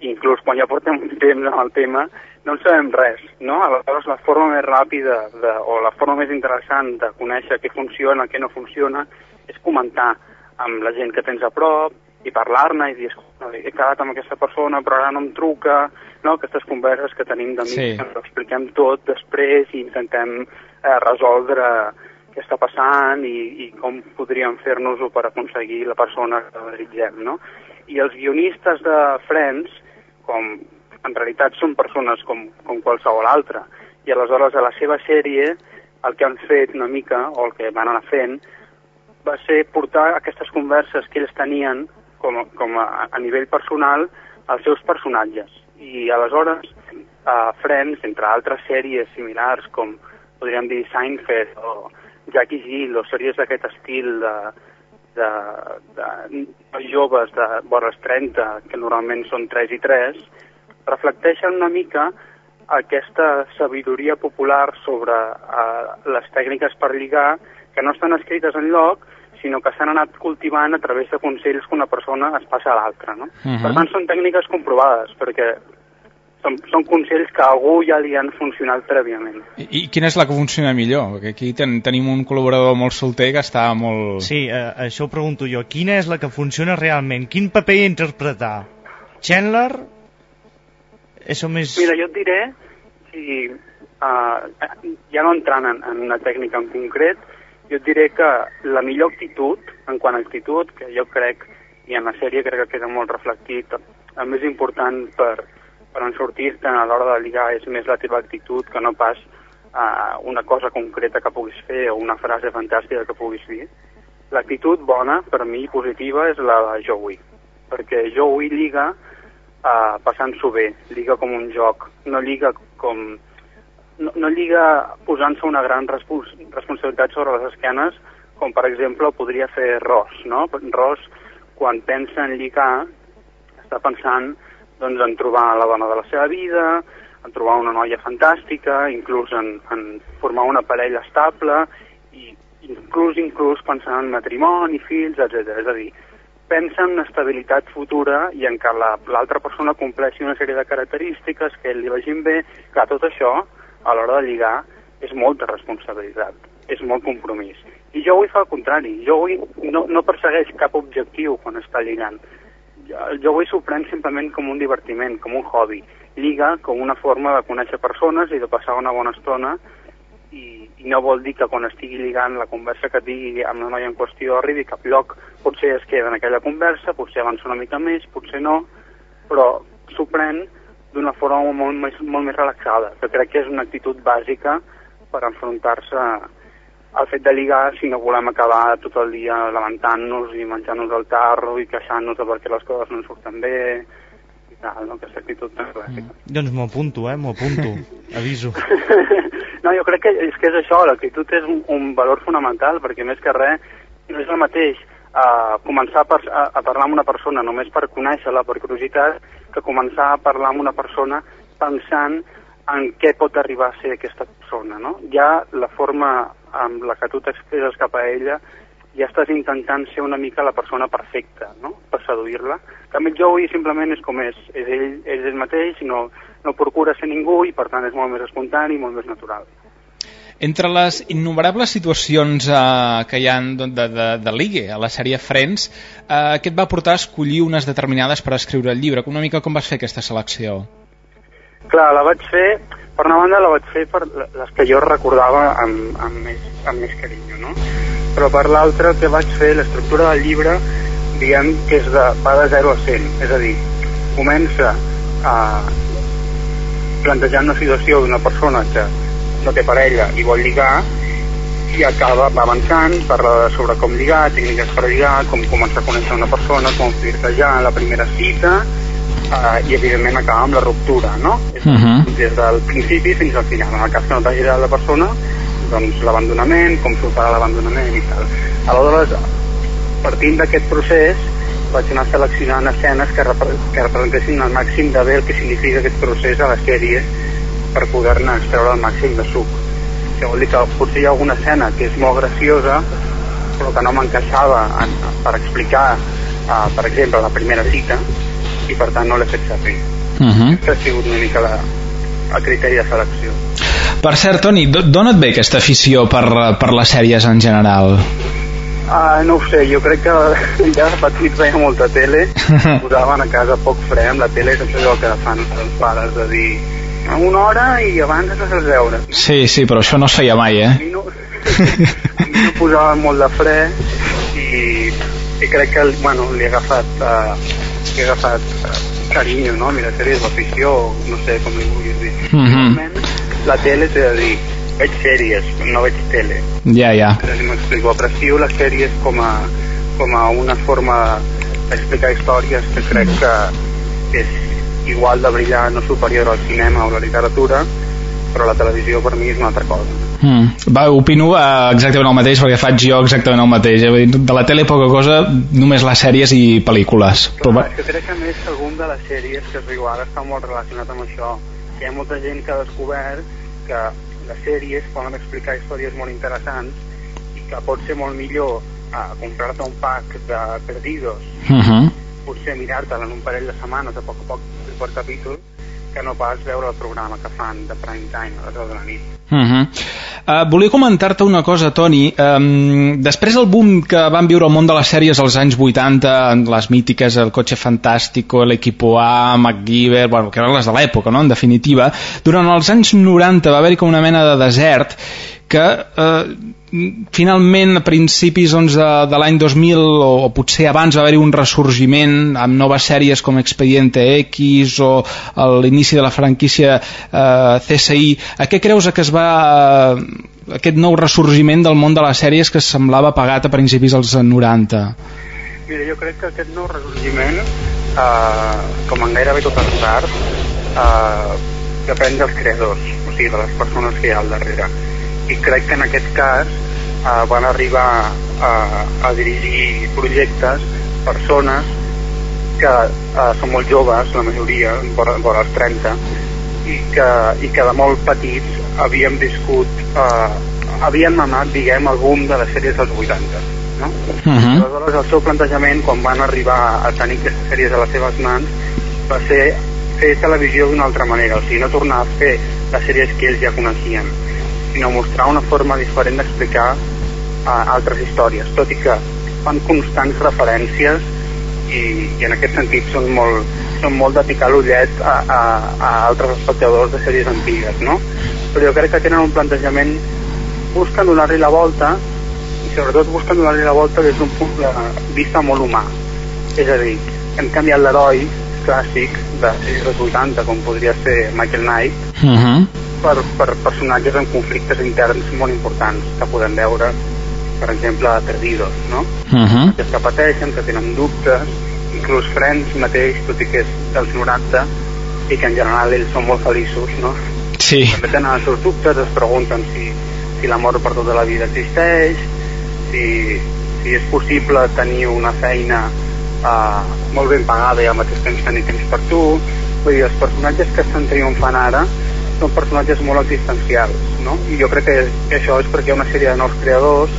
inclús quan ja portem un temps en el tema, no en sabem res, no? Aleshores, la forma més ràpida de, o la forma més interessant de conèixer què funciona, què no funciona, és comentar amb la gent que tens a prop i parlar-ne i dir, escolta, he quedat amb aquesta persona però ara no em truca, no? Aquestes converses que tenim d'amics, Sí. que ens expliquem tot després i intentem eh, resoldre què està passant i, i com podríem fer-nos-ho per aconseguir la persona que desitgem, no? I els guionistes de Friends, com en realitat són persones com, com qualsevol altra, i aleshores a la seva sèrie el que han fet una mica, o el que van anar fent, va ser portar aquestes converses que ells tenien com, com a, a nivell personal als seus personatges. I aleshores, a Friends, entre altres sèries similars com podríem dir Seinfeld o Jackie Gill o sèries d'aquest estil de, de, de, de joves de vora els 30, que normalment són 3 i 3, reflecteixen una mica aquesta sabidoria popular sobre uh, les tècniques per lligar que no estan escrites en lloc sinó que s'han anat cultivant a través de consells que una persona es passa a l'altra. No? Mhm. Per tant, són tècniques comprovades, perquè són, són consells que a algú ja li han funcionat prèviament. I, I quina és la que funciona millor? Perquè aquí ten, tenim un col·laborador molt solter que està molt... Sí, eh, això ho pregunto jo. Quina és la que funciona realment? Quin paper interpretar? Chandler? Eso més... Mira, jo et diré, si, uh, ja no entrant en, en una tècnica en concret, jo et diré que la millor actitud, en quant a actitud, que jo crec, i en la sèrie crec que queda molt reflectit, el més important per, per en sortir-te a l'hora de ligar és més la teva actitud que no pas uh, una cosa concreta que puguis fer o una frase fantàstica que puguis dir. L'actitud bona, per mi, positiva, és la de Joey, perquè Joey liga uh, passant-s'ho bé, liga com un joc, no liga com... No, no lliga posant-se una gran respons responsabilitat sobre les esquenes, com per exemple podria fer Ross, no? Ross, quan pensa en lligar, està pensant doncs, en trobar la dona de la seva vida, en trobar una noia fantàstica, inclús en, en formar una parella estable, i inclús, inclús pensant en matrimoni, fills, etc. És a dir, pensa en estabilitat futura i en que la- l'altra persona compleixi una sèrie de característiques, que li vagin bé, que tot això, a l'hora de lligar, és molta responsabilitat, és molt compromís. I jo vull fer el contrari, jo vull, no, no persegueix cap objectiu quan està lligant. Jo, jo vull s'ho simplement com un divertiment, com un hobby. Lliga com una forma de conèixer persones i de passar una bona estona i, i no vol dir que quan estigui lligant la conversa que digui amb la noia en qüestió arribi cap lloc, potser es queda en aquella conversa, potser avança una mica més, potser no, però s'ho pren d'una forma molt més, molt més relaxada, que crec que és una actitud bàsica per enfrontar-se al fet de ligar si no volem acabar tot el dia lamentant-nos i menjant-nos el tarro i queixant-nos de perquè les coses no ens surten bé i tal, no? aquesta actitud tan clàssica. Doncs m'ho apunto, eh? M'ho apunto. Aviso. No, jo crec que és que és això, l'actitud és un, un valor fonamental, perquè més que res no és el mateix uh, començar a, par a, a parlar amb una persona només per conèixer-la, per curiositat, que començar a parlar amb una persona pensant en què pot arribar a ser aquesta persona, no? Ja la forma amb la que tu t'expresses cap a ella ja estàs intentant ser una mica la persona perfecta, no?, per seduir-la. També el Joey simplement és com és, és ell, és ell mateix, no, no procura ser ningú i per tant és molt més espontani, molt més natural. Entre les innumerables situacions eh, que hi ha de, de, de ligue a la sèrie Friends, eh, què et va portar a escollir unes determinades per escriure el llibre? Una mica com vas fer aquesta selecció? Clar, la vaig fer, per una banda la vaig fer per les que jo recordava amb, amb, més, amb més carinyo, no? Però per l'altra que vaig fer, l'estructura del llibre, diguem que és de, va de 0 a 100, és a dir, comença a plantejant una situació d'una persona que no té parella i vol lligar i acaba, va avançant, parla sobre com lligar, tècniques per lligar, com començar a conèixer una persona, com flirtejar en la primera cita uh, i evidentment acaba amb la ruptura, no? Uh -huh. des del principi fins al final. En el cas que no t'hagi agradat la persona, doncs l'abandonament, com superar l'abandonament i tal. Aleshores, partint d'aquest procés, vaig anar seleccionant escenes que, repre que representessin al màxim de bé el que significa aquest procés a la sèrie per poder-ne extreure el màxim de suc. Això vol dir que potser hi ha alguna escena que és molt graciosa però que no m'encaixava en- per explicar, uh, per exemple, la primera cita i per tant no l'he fet servir. Uh -huh. Aquest ha sigut una mica la, el criteri de selecció. Per cert, Toni, d'o- d'on et ve aquesta afició per, per les sèries en general? Ah, no ho sé, jo crec que ja de petit veia molta tele, posaven a casa poc fre amb la tele, és això que fan els pares de dir a una hora i abans de veure. Sí, sí, però això no es feia mai, eh? A mi no posava molt de fre i, i crec que bueno, li he agafat, uh, li he agafat carinyo, no? Mira, sèries d'afició, no sé com li vulguis dir. Mhm. La tele, és a dir, veig sèries, no veig tele. Ja, ja. Si m'explico, aprecio les sèries com a, com a una forma d'explicar històries que crec que és igual de brillant o superior al cinema o la literatura, però la televisió per mi és una altra cosa. Mm. Va, opino eh, exactament el mateix perquè faig jo exactament el mateix. Eh? De la tele poca cosa, només les sèries i pel·lícules. Però, Clar, va- és que crec que a més algun de les sèries que es diu ara està molt relacionat amb això. Hi ha molta gent que ha descobert que les sèries poden explicar històries molt interessants i que pot ser molt millor a comprar-te un pack de perdidos uh -huh. potser mirar-te'l en un parell de setmanes a poc a poc per capítol que no pas veure el programa que fan de prime time a les 10 de la nit. Uh -huh. uh, volia comentar-te una cosa, Toni. Um, després del boom que van viure el món de les sèries als anys 80, les mítiques El cotxe fantàstico, l'Equipo A, MacGyver, bueno, que eren les de l'època, no?, en definitiva, durant els anys 90 va haver-hi com una mena de desert que eh, finalment a principis doncs, de, de l'any 2000 o, o potser abans va haver-hi un ressorgiment amb noves sèries com Expediente X o l'inici de la franquícia eh, CSI a què creus que es va eh, aquest nou ressorgiment del món de les sèries que semblava apagat a principis dels 90 Mira, jo crec que aquest nou ressorgiment, eh, com en gairebé tot el art, eh, depèn dels creadors, o sigui, de les persones que hi ha al darrere. I crec que en aquest cas eh, van arribar a, a dirigir projectes persones que eh, són molt joves, la majoria, vora, vora els 30, i que, i que de molt petits havien viscut, eh, havien mamat, diguem, el boom de les sèries dels 80. No? uh -huh. Aleshores, el seu plantejament, quan van arribar a tenir aquestes sèries a les seves mans, va ser fer televisió d'una altra manera, o sigui, no tornar a fer les sèries que ells ja coneixien, sinó mostrar una forma diferent d'explicar uh, altres històries, tot i que fan constants referències i, i en aquest sentit són molt, són molt de picar l'ullet a, a, a altres espectadors de sèries antigues, no? Però jo crec que tenen un plantejament busquen donar-li la volta i sobretot busquen donar-li la volta des d'un punt de vista molt humà. És a dir, hem canviat l'heroi clàssic de sèries 80, com podria ser Michael Knight, uh -huh. Per, per personatges amb conflictes interns molt importants que podem veure, per exemple, a Perdidos, no? Uh -huh. que pateixen, que tenen dubtes, inclús Friends mateix, tot i que és dels 90, i que en general ells són molt feliços, no? Sí. També tenen els seus dubtes, es pregunten si, si l'amor per tota la vida existeix, si, si és possible tenir una feina uh, molt ben pagada i al mateix temps tenir temps per tu. Vull dir, els personatges que estan triomfant ara són personatges molt existencials, no? I jo crec que, que això és perquè hi ha una sèrie de nous creadors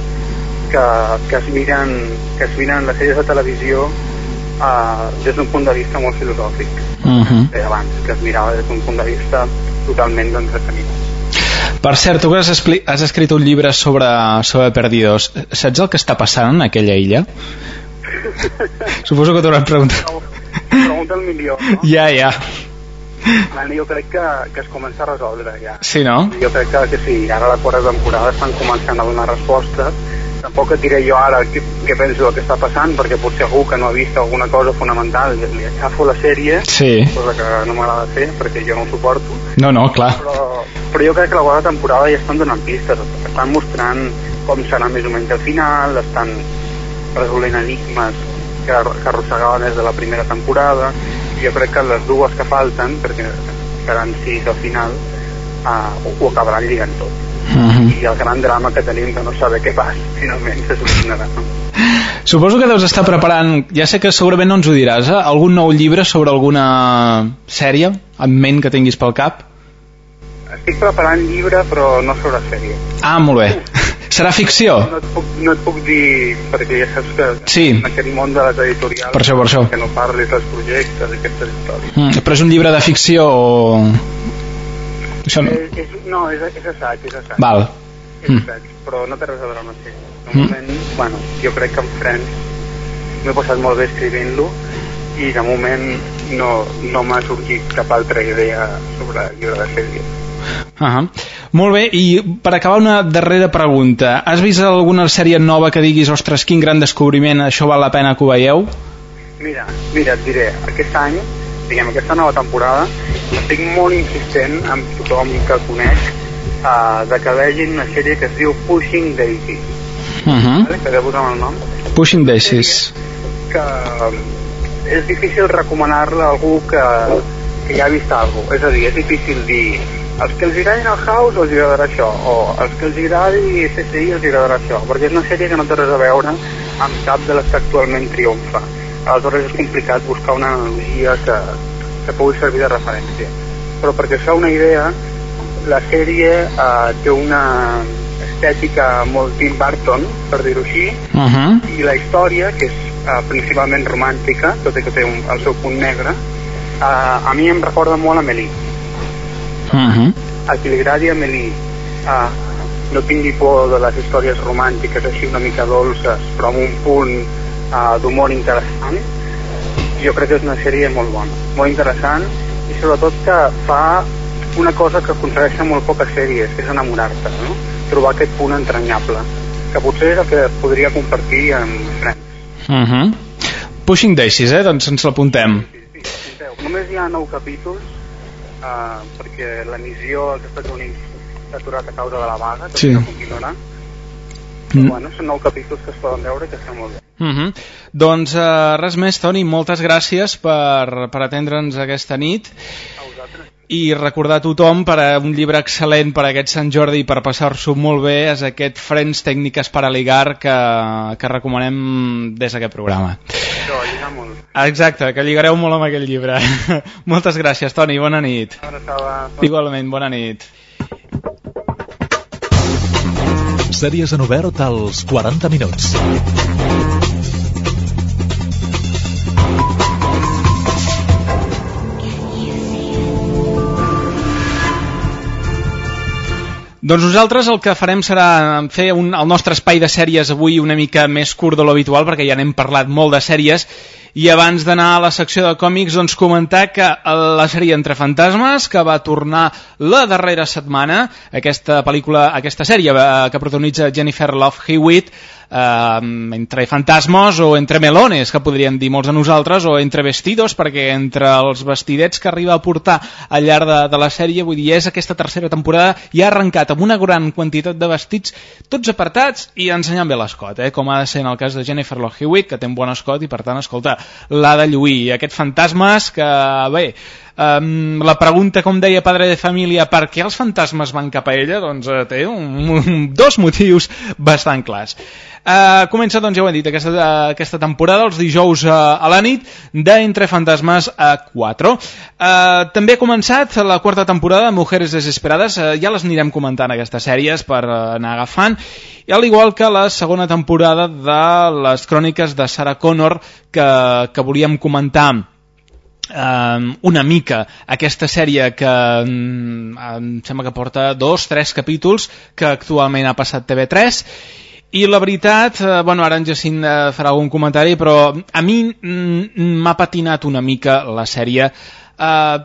que, que, es, miren, que es miren les sèries de televisió uh, des d'un punt de vista molt filosòfic Uh -huh. eh, abans, que es mirava des d'un punt de vista totalment d'entreteniment. Per cert, tu que has, has escrit un llibre sobre, sobre Perdidos, saps el que està passant en aquella illa? Suposo que t'ho hauran preguntat. Pregunta el milió, no? Ja, ja. Bueno, jo crec que, que es comença a resoldre ja. Sí, no? Jo crec que, que sí, ara la quarta temporada estan començant a donar respostes. Tampoc et diré jo ara què, què penso del que està passant, perquè potser algú que no ha vist alguna cosa fonamental li aixafo la sèrie, Sí. cosa que no m'agrada fer perquè jo no ho suporto, No, no, clar. però, però jo crec que la quarta temporada ja estan donant pistes, estan mostrant com serà més o menys el final, estan resolent enigmes que, que arrossegaven des de la primera temporada, jo crec que les dues que falten, perquè seran sis al final, uh, ho, ho acabaran lligant tot. Uh -huh. I el gran drama que tenim de no saber què passa, finalment se solucionarà. Suposo que deus estar preparant, ja sé que segurament no ens ho diràs, eh? algun nou llibre sobre alguna sèrie en ment que tinguis pel cap? Estic preparant llibre, però no sobre sèrie. Ah, molt bé. Serà ficció? No et puc, no et puc dir, perquè ja saps que Sí. en aquest món de les editorials Per això, per això. que no parlis dels projectes i aquestes històries. Mm, però és un llibre de ficció o... Això no... Eh, és, no, és, és assaig, és assaig. Val. És Mm. assaig, però no té res a veure amb sèrie. De Mm. moment, bueno, jo crec que amb Friends m'he passat molt bé escrivint-lo i de moment no, no m'ha sorgit cap altra idea sobre el llibre de sèrie. Uh -huh. Molt bé, i per acabar una darrera pregunta. Has vist alguna sèrie nova que diguis, ostres, quin gran descobriment, això val la pena que ho veieu? Mira, mira, et diré, aquest any, diguem, aquesta nova temporada, estic molt insistent amb tothom que conec uh, de que vegin una sèrie que es diu Pushing Daisy, Uh -huh. vale? que deu posar el nom, Pushing Daisies. que um, és difícil recomanar-la a algú que, que ja ha vist alguna cosa. És a dir, és difícil dir als que els agradin el House els agradarà això, o als que els agradi CSI els agradarà això, perquè és una sèrie que no té res a veure amb cap de les que actualment triomfa. Aleshores és complicat buscar una analogia que, que pugui servir de referència. Però perquè es fa una idea, la sèrie eh, té una estètica molt Tim Burton, per dir-ho així, Uh -huh. i la història, que és uh, principalment romàntica, tot i que té un, el seu punt negre, uh, a mi em recorda molt a Melí. Uh -huh. A qui li agradi a Melí uh, no tingui por de les històries romàntiques així una mica dolces, però amb un punt uh, d'humor interessant, jo crec que és una sèrie molt bona, molt interessant, i sobretot que fa una cosa que aconsegueixen molt poques sèries, que és enamorar-te, no? trobar aquest punt entranyable, que potser és el que podria compartir amb Friends. Uh -huh. Pushing Daisies, eh? Doncs ens l'apuntem. Compteu, Només hi ha nou capítols uh, perquè l'emissió als Estats Units s'ha aturat a causa de la vaga, tot Sí. i que continuarà. Mm. Mm. Bueno, són nou capítols que es poden veure i que estan molt bé. Uh -huh. Doncs uh, res més, Toni, moltes gràcies per, per atendre'ns aquesta nit i recordar a tothom per a un llibre excel·lent per a aquest Sant Jordi i per passar-s'ho molt bé és aquest Friends Tècniques per a ligar que, que recomanem des d'aquest programa. Això, lligar molt. Exacte, que lligareu molt amb aquest llibre. Moltes gràcies, Toni, bona nit. Estava... Igualment, bona nit. Sèries en obert als 40 minuts. Doncs nosaltres el que farem serà fer un, el nostre espai de sèries avui una mica més curt de l'habitual perquè ja n'hem parlat molt de sèries. I abans d'anar a la secció de còmics doncs comentar que la sèrie Entre Fantasmes que va tornar la darrera setmana aquesta pel·lícula, aquesta sèrie eh, que protagonitza Jennifer Love Hewitt eh, entre fantasmes o entre melones, que podríem dir molts de nosaltres, o entre vestidos, perquè entre els vestidets que arriba a portar al llarg de, de la sèrie, vull dir, és aquesta tercera temporada i ha arrencat amb una gran quantitat de vestits, tots apartats i ensenyant bé l'escot, eh? com ha de ser en el cas de Jennifer Love Hewitt, que té un bon escot i per tant, escolta, l'ha de lluir. Aquest fantasmes que, bé, Um, la pregunta, com deia Padre de Família, per què els fantasmes van cap a ella? Doncs uh, té un, un, dos motius bastant clars. Uh, comença, doncs ja ho he dit, aquesta, uh, aquesta temporada, els dijous uh, a la nit, d'Entre Fantasmes a 4. Uh, també ha començat la quarta temporada de Mujeres Desesperades, uh, ja les anirem comentant aquestes sèries per uh, anar agafant, i al igual que la segona temporada de les cròniques de Sarah Connor que, que volíem comentar una mica aquesta sèrie que em sembla que porta dos, tres capítols que actualment ha passat TV3 i la veritat, eh, bueno, ara en Jacint eh, farà algun comentari, però a mi mm, m'ha patinat una mica la sèrie. Eh,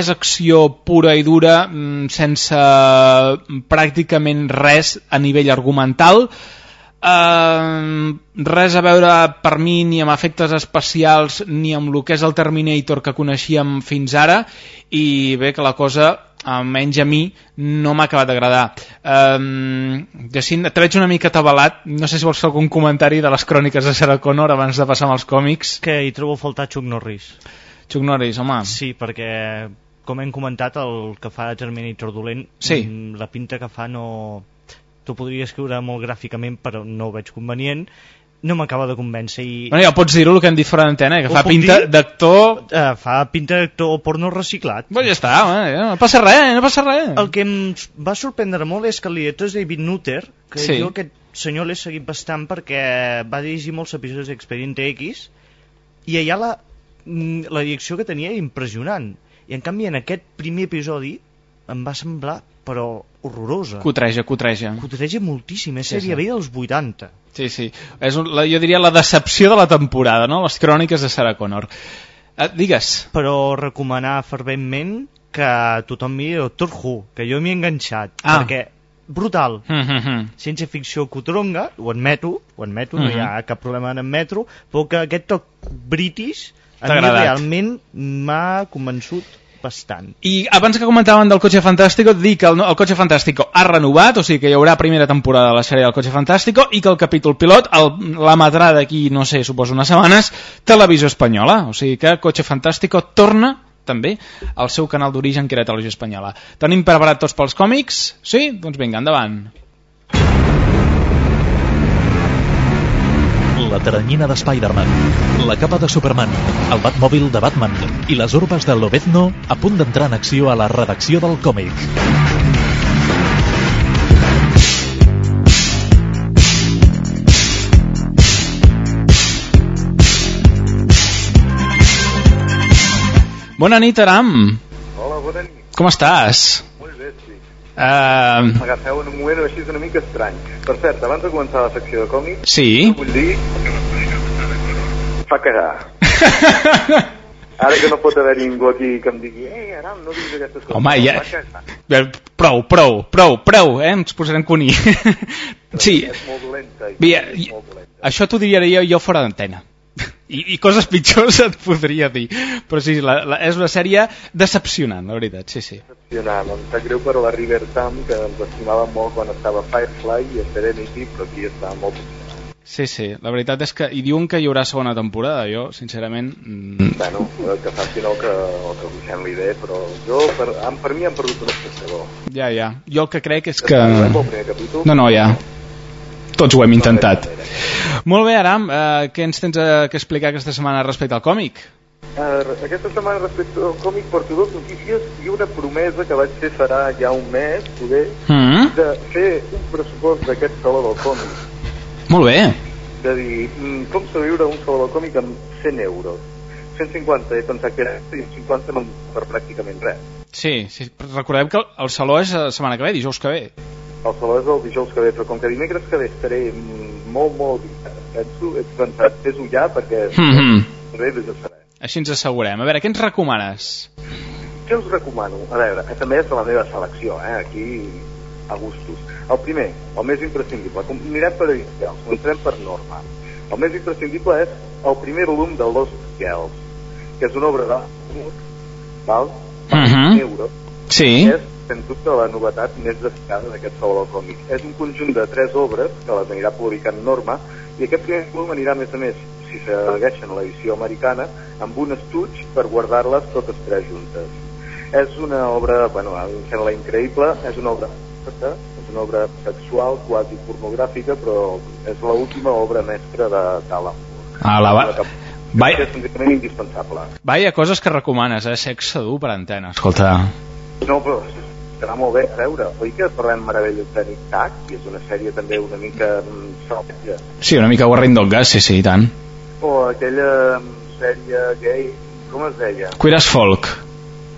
és acció pura i dura, mm, sense pràcticament res a nivell argumental, Uh, res a veure per mi ni amb efectes especials ni amb el que és el Terminator que coneixíem fins ara. I bé que la cosa almenys a mi no m'ha acabat d'agradar. Um, Jacint, te veig una mica tabalat no sé si vols fer algun comentari de les cròniques de Sarah Connor abans de passar amb els còmics. Que hi trobo a faltar Chuck Norris. Chuck Norris, home. Sí, perquè com hem comentat el que fa Terminator dolent sí. la pinta que fa no t'ho podria escriure molt gràficament però no ho veig convenient no m'acaba de convèncer i Bueno, ja pots dir-ho el que hem dit fora d'antena, que Ho fa pinta d'actor... eh, fa pinta d'actor porno reciclat. Pues ja està, home, ja, no passa res, no passa res. El que em va sorprendre molt és que el director és David Nutter, que Sí. jo aquest senyor l'he seguit bastant perquè va dirigir molts episodis d'Expediente X i allà la, mm, la direcció que tenia era impressionant. I en canvi en aquest primer episodi em va semblar però horrorosa. Cutreja, cutreja. Cutreja moltíssim, és Sí, sèrie sí. B dels 80. Sí, sí. És un, la, jo diria la decepció de la temporada, no? Les cròniques de Sarah Connor. Eh, digues. Però recomanar ferventment que tothom miri Doctor Who, que jo m'hi he enganxat, Ah. perquè brutal, Mm -hmm. ciència-ficció cotronga, ho admeto, ho admeto, no hi ha Mhm. cap problema en admetre, però que aquest toc british a mi realment m'ha convençut bastant. I abans que comentaven del Cotxe Fantàstico, dir que el, el Cotxe Fantàstico ha renovat, o sigui que hi haurà primera temporada de la sèrie del Cotxe Fantàstico i que el capítol pilot l'emetrà d'aquí, no sé, suposo unes setmanes, Televisió Espanyola. O sigui que Cotxe Fantàstico torna també al seu canal d'origen que era Televisió Espanyola. Tenim preparat tots pels còmics? Sí? Doncs vinga, endavant. La teranyina de Spider-Man, la capa de Superman, el Batmòbil de Batman i les urbes de Lobezno a punt d'entrar en acció a la redacció del còmic. Bona nit, Aram. Hola, bona nit. Com estàs? Molt bé, sí. Uh, M'agafeu en un moment així una mica estrany. Per cert, abans de començar la secció de còmics, sí? vull dir fa cagar. Ara que no pot haver ningú aquí que em digui ei, Aram, no diguis aquestes coses. Home, ja... Eh, Prou, prou, prou, prou, eh? Ens posarem coni. sí. És molt dolenta. molt dolenta. Això t'ho diria jo, jo fora d'antena. I, I coses pitjors et podria dir. Però sí, la, la, és una sèrie decepcionant, la veritat, sí, sí. Decepcionant. Em sap greu per la River Tam, que ens estimava molt quan estava Firefly i Serenity, però aquí està molt. Sí, sí, la veritat és que... I diuen que hi haurà segona temporada, jo, sincerament... Mm, Bueno, que facin el que, el que us sembli bé, però jo, per, per mi han perdut un espectador. ja, ja. Jo el que crec és que... Primer capítol? No, no, ja. Tots ho hem intentat. Molt bé, Aram, eh, què ens tens eh, que explicar aquesta setmana respecte al còmic? Uh, aquesta setmana respecte al còmic porto dues notícies i una promesa que vaig fer farà ja un mes, poder, Mm? de fer un pressupost d'aquest saló del còmic. Molt bé. De dir, mm, com sobreviure a un saló del còmic amb 100 euros. 150 he pensat que era i 50 no em per pràcticament res. Sí, sí, recordem que el saló és la setmana que ve, dijous que ve. És el dijous que ve, però com que dimecres que ve estaré mm, molt, molt penso, he pensat, fes-ho ja perquè Mhm. res de ja serà. Així ens assegurem. A veure, què ens recomanes? Què us recomano? A veure, eh, també és la meva selecció, eh? aquí a gustos. El primer, el més imprescindible, com mirem per editorials, entrem per norma. El més imprescindible és el primer volum de Los Girls, que és una obra de val? Mhm. euros. Sí. És, sens dubte, la novetat més destacada d'aquest saló del còmic. És un conjunt de tres obres que les anirà publicant Norma i aquest primer volum anirà, a més a més, si segueixen l'edició americana, amb un estuig per guardar-les totes tres juntes. És una obra, bueno, a em sembla increïble, és una obra és una obra sexual, quasi pornogràfica, però és l'última obra mestra de Moore. Ah, la va... Vai... És senzillament indispensable. Vaya coses que recomanes, eh? Sexe dur per antena. Escolta... No, però serà molt bé a veure. Oi que parlem meravelles de Nick Tack, i és una sèrie també una mica mm, salvatge. Sí, una mica Warren Doggas, sí, sí, i tant. O aquella mm, sèrie gay, com es deia? Queer as Folk.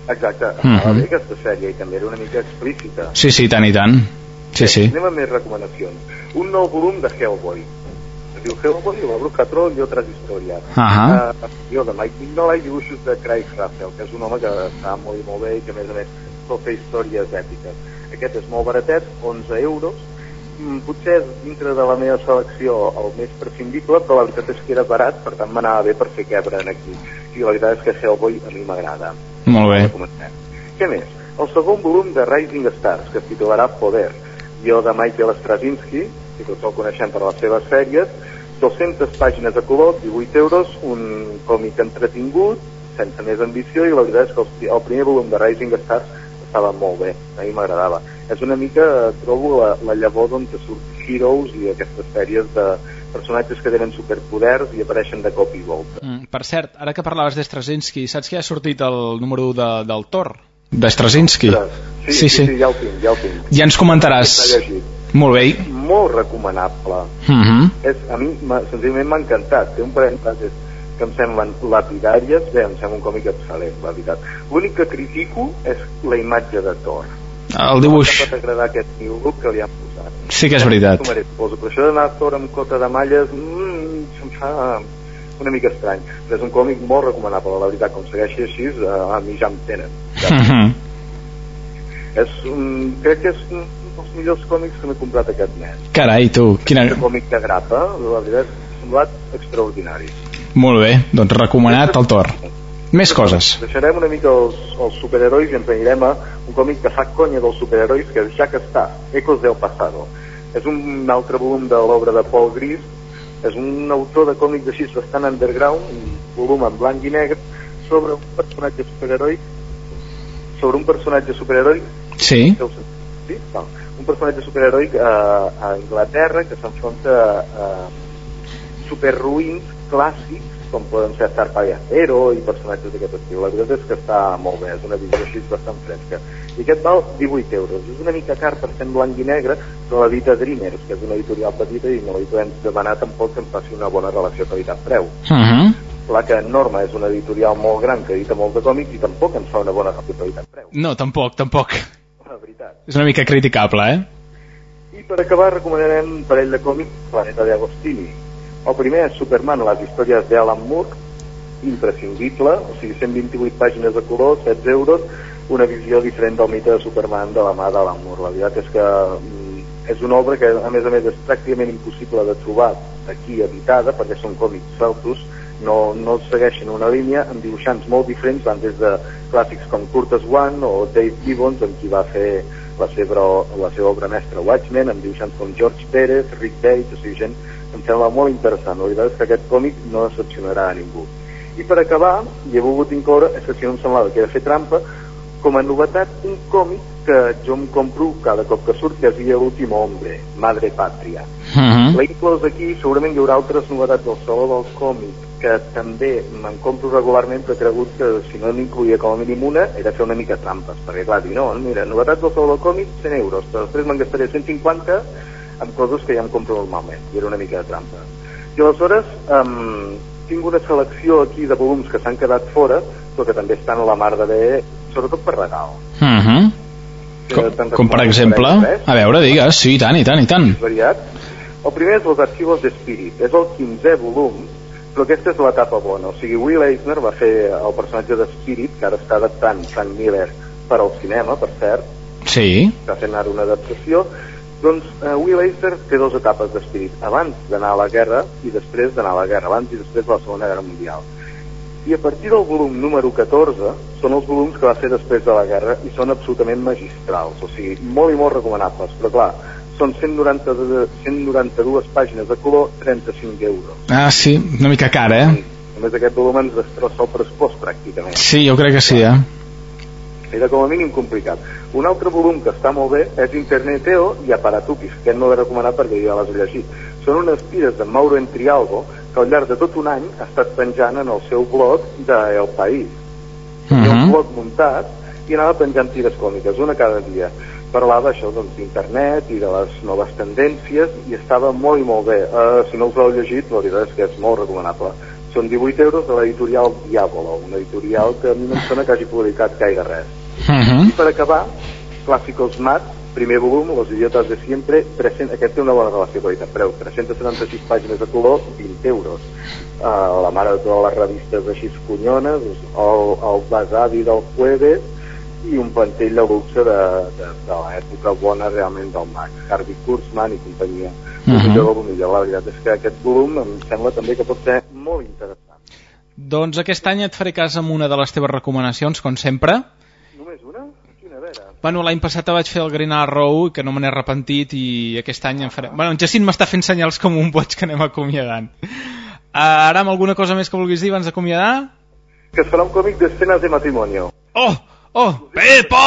Exacte, Mhm. estava bé aquesta sèrie i també era una mica explícita. Sí, sí, tant, i tant. Sí, sí. Anem a més recomanacions. Un nou volum de Hellboy. Es diu Hellboy, la Bruja Troll i altres històries. Ahà. Uh, jo, de Mike Mignola i dibuixos de Craig Russell, que és un home que està molt i molt bé i que a més a més pot fer històries èpiques. Aquest és molt baratet, 11 euros. Mm, potser és dintre de la meva selecció el més prescindible, però la veritat és que era barat, per tant m'anava bé per fer quebre en aquí. I la veritat és que Hellboy a mi m'agrada. Molt bé. Comencem. Què més? El segon volum de Rising Stars, que es titularà Poder, jo de Michael Straczynski, que tots el coneixem per les seves sèries, 200 pàgines de color, 18 euros, un còmic entretingut, sense més ambició, i la veritat és que el, el primer volum de Rising Stars estava molt bé, a mi m'agradava. És una mica, trobo, la, la llavor d'on te surt Heroes i aquestes sèries de, personatges que tenen superpoders i apareixen de cop i volta. Mm, per cert, ara que parlaves d'Estrazinski, saps que ha sortit el número 1 de, del Thor? D'Estrazinski? Sí, sí, sí, sí, ja el tinc, ja el tinc. Ja ens comentaràs. Molt bé. Molt recomanable. Mm -hmm. és, a mi, senzillament m'ha encantat. Té un parell de frases que em semblen lapidàries. Bé, em sembla un còmic excel·lent, la veritat. L'únic que critico és la imatge de Thor. El dibuix. No pot agradar aquest new look que li han posat. Sí que és veritat. Però això d'anar Thor amb cota de malles mmm, se'm fa una mica estrany. Però és un còmic molt recomanable, la veritat. Com segueixi així, eh, a mi ja em tenen. Mhm. És un, crec que és un dels millors còmics que m'he comprat aquest mes. Carai, tu, quina... Un còmic de grapa, la veritat, m'ha semblat extraordinari. Molt bé, doncs recomanat el Thor. Més coses. Deixarem una mica els, els superherois i ens anirem a un còmic que fa conya dels superherois, que ja que està, Ecos del Pasado. És un altre volum de l'obra de Paul Gris, és un autor de còmics així bastant underground, un volum en blanc i negre, sobre un personatge superheroi sobre un personatge superheroi Sí. Sí? Val. Un personatge superheroi eh, a Anglaterra que s'enfronta a, a superruïns clàssics com poden ser Starfire Zero i personatges d'aquest estil. La veritat és que està molt bé, és una visió així bastant fresca. I aquest val 18 euros. És una mica car per ser en blanc i negre, però l'edita Dreamers, que és una editorial petita i no li podem demanar tampoc que em faci una bona relació qualitat-preu. Uh -huh. Clar que Norma és una editorial molt gran que edita molt de còmics i tampoc ens fa una bona relació qualitat-preu. No, tampoc, tampoc. La veritat. És una mica criticable, eh? I per acabar recomanarem un parell de còmics Planeta de Agostini. El primer és Superman, les històries d'Alan Moore, imprescindible, o sigui, 128 pàgines de color, 16 euros, una visió diferent del mite de Superman de la mà d'Alan Moore. La veritat és que mm, és una obra que, a més a més, és pràcticament impossible de trobar aquí editada, perquè són còmics celtos, no, no segueixen una línia, amb dibuixants molt diferents, van des de clàssics com Curtis One o Dave Gibbons, amb qui va fer la seva, la seva obra mestra Watchmen, amb dibuixants com George Pérez, Rick Bates, o sigui, gent em sembla molt interessant. La veritat és que aquest còmic no decepcionarà a ningú. I per acabar, hi he volgut incloure, és que si no em semblava que era fer trampa, com a novetat, un còmic que jo em compro cada cop que surt, que es diu L'últim hombre, Madre Patria. Uh -huh. L'he inclòs aquí, segurament hi haurà altres novetats del Saló del Còmic que també me'n compro regularment, però he cregut que si no n'incluïa com a mínim una, era fer una mica trampes, perquè clar, dir, no, mira, novetats del Saló del Còmic, 100 euros, però després me'n gastaré 150 amb coses que ja em compro normalment, i era una mica de trampa. I aleshores, um, tinc una selecció aquí de volums que s'han quedat fora, però que també estan a la mar de bé, sobretot per regal. Uh -huh. Com, com per exemple... A veure, digues, sí, i tant, i tant, i tant. variat. El primer és els arxivos d'Spirit, és el 15è volum, però aquesta és l'etapa bona. O sigui, Will Eisner va fer el personatge d'Spirit, que ara està adaptant Frank Miller per al cinema, per cert, Sí. està fent ara una adaptació, doncs eh, Will Eisner té dues etapes d'Spirit, abans d'anar a la guerra i després d'anar a la guerra, abans i després de la Segona Guerra Mundial. I a partir del volum número 14 són els volums que va fer després de la guerra i són absolutament magistrals, o sigui, molt i molt recomanables, però clar, són 190, 192 pàgines de color, 35 euros. Ah, sí, una mica cara, eh? Només aquest volum ens destrossa el pressupost pràcticament. Sí, jo crec que sí, eh? Era com a mínim complicat. Un altre volum que està molt bé és Interneteo i Aparatupis, que no l'he recomanat perquè ja he llegit. Són unes tires de Mauro Entrialgo que al llarg de tot un any ha estat penjant en el seu blog de El País. Tenia un blog muntat i anava penjant tires còmiques, una cada dia. Parlava això doncs, d'internet i de les noves tendències i estava molt i molt bé. Uh, si no us l'heu llegit, la veritat és que és molt recomanable. Són 18 euros de l'editorial Diabolo, una editorial que a mi no em sona que hagi publicat gaire res. Uh -huh. I per acabar, Clàssicos Mat, primer volum, Los idiotes de siempre, 300, aquest té una bona relació qualitat-preu, 376 pàgines de color, 20 euros. Uh, la mare de totes les revistes així conyones, el, el besavi del Jueves, i un pantell de luxe de, de, de l'època bona realment del Max, Harvey Kurtzman i companyia. Uh. -huh. millor millor. La veritat és que aquest volum em sembla també que pot ser molt interessant. Doncs aquest any et faré cas amb una de les teves recomanacions, com sempre. Només una? Quina a veure? Bueno, l'any passat vaig fer el Green Arrow, que no me n'he arrepentit, i aquest any en faré... Bueno, en Jacint m'està fent senyals com un boig que anem acomiadant. Uh, ara, amb alguna cosa més que vulguis dir abans d'acomiadar? Que es farà un còmic d'escenes de matrimonio. Oh! Oh, Pepo!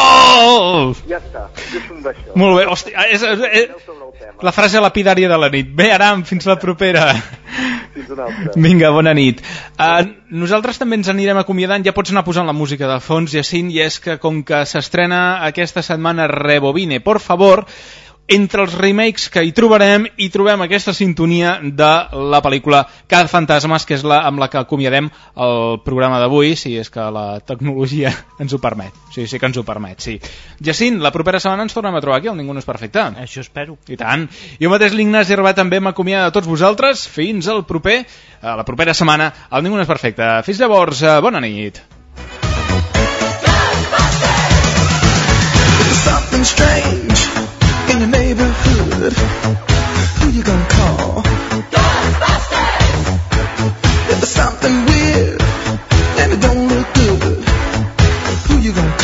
Ja està, deixo d'això. Molt bé, hòstia, és, és, és, la frase lapidària de la nit. Bé, Aram, fins la propera. Fins una altra. Vinga, bona nit. Uh, nosaltres també ens anirem acomiadant, ja pots anar posant la música de fons, Jacint, i és que com que s'estrena aquesta setmana Rebobine, por favor, entre els remakes que hi trobarem, hi trobem aquesta sintonia de la pel·lícula Fantasmes, que és la amb la que acomiadem el programa d'avui, si és que la tecnologia ens ho permet. Sí, sí que ens ho permet, sí. Jacint, la propera setmana ens tornem a trobar aquí, el Ningú no és perfecte. Això espero. I tant. Jo mateix, l'Ignasi Herbat, també m'acomiada de tots vosaltres. Fins al proper, a la propera setmana, el Ningú no és perfecte. Fins llavors, eh, bona nit. something strange good. Who you gonna call? Ghostbusters! If there's something weird and it don't look good, who you gonna call?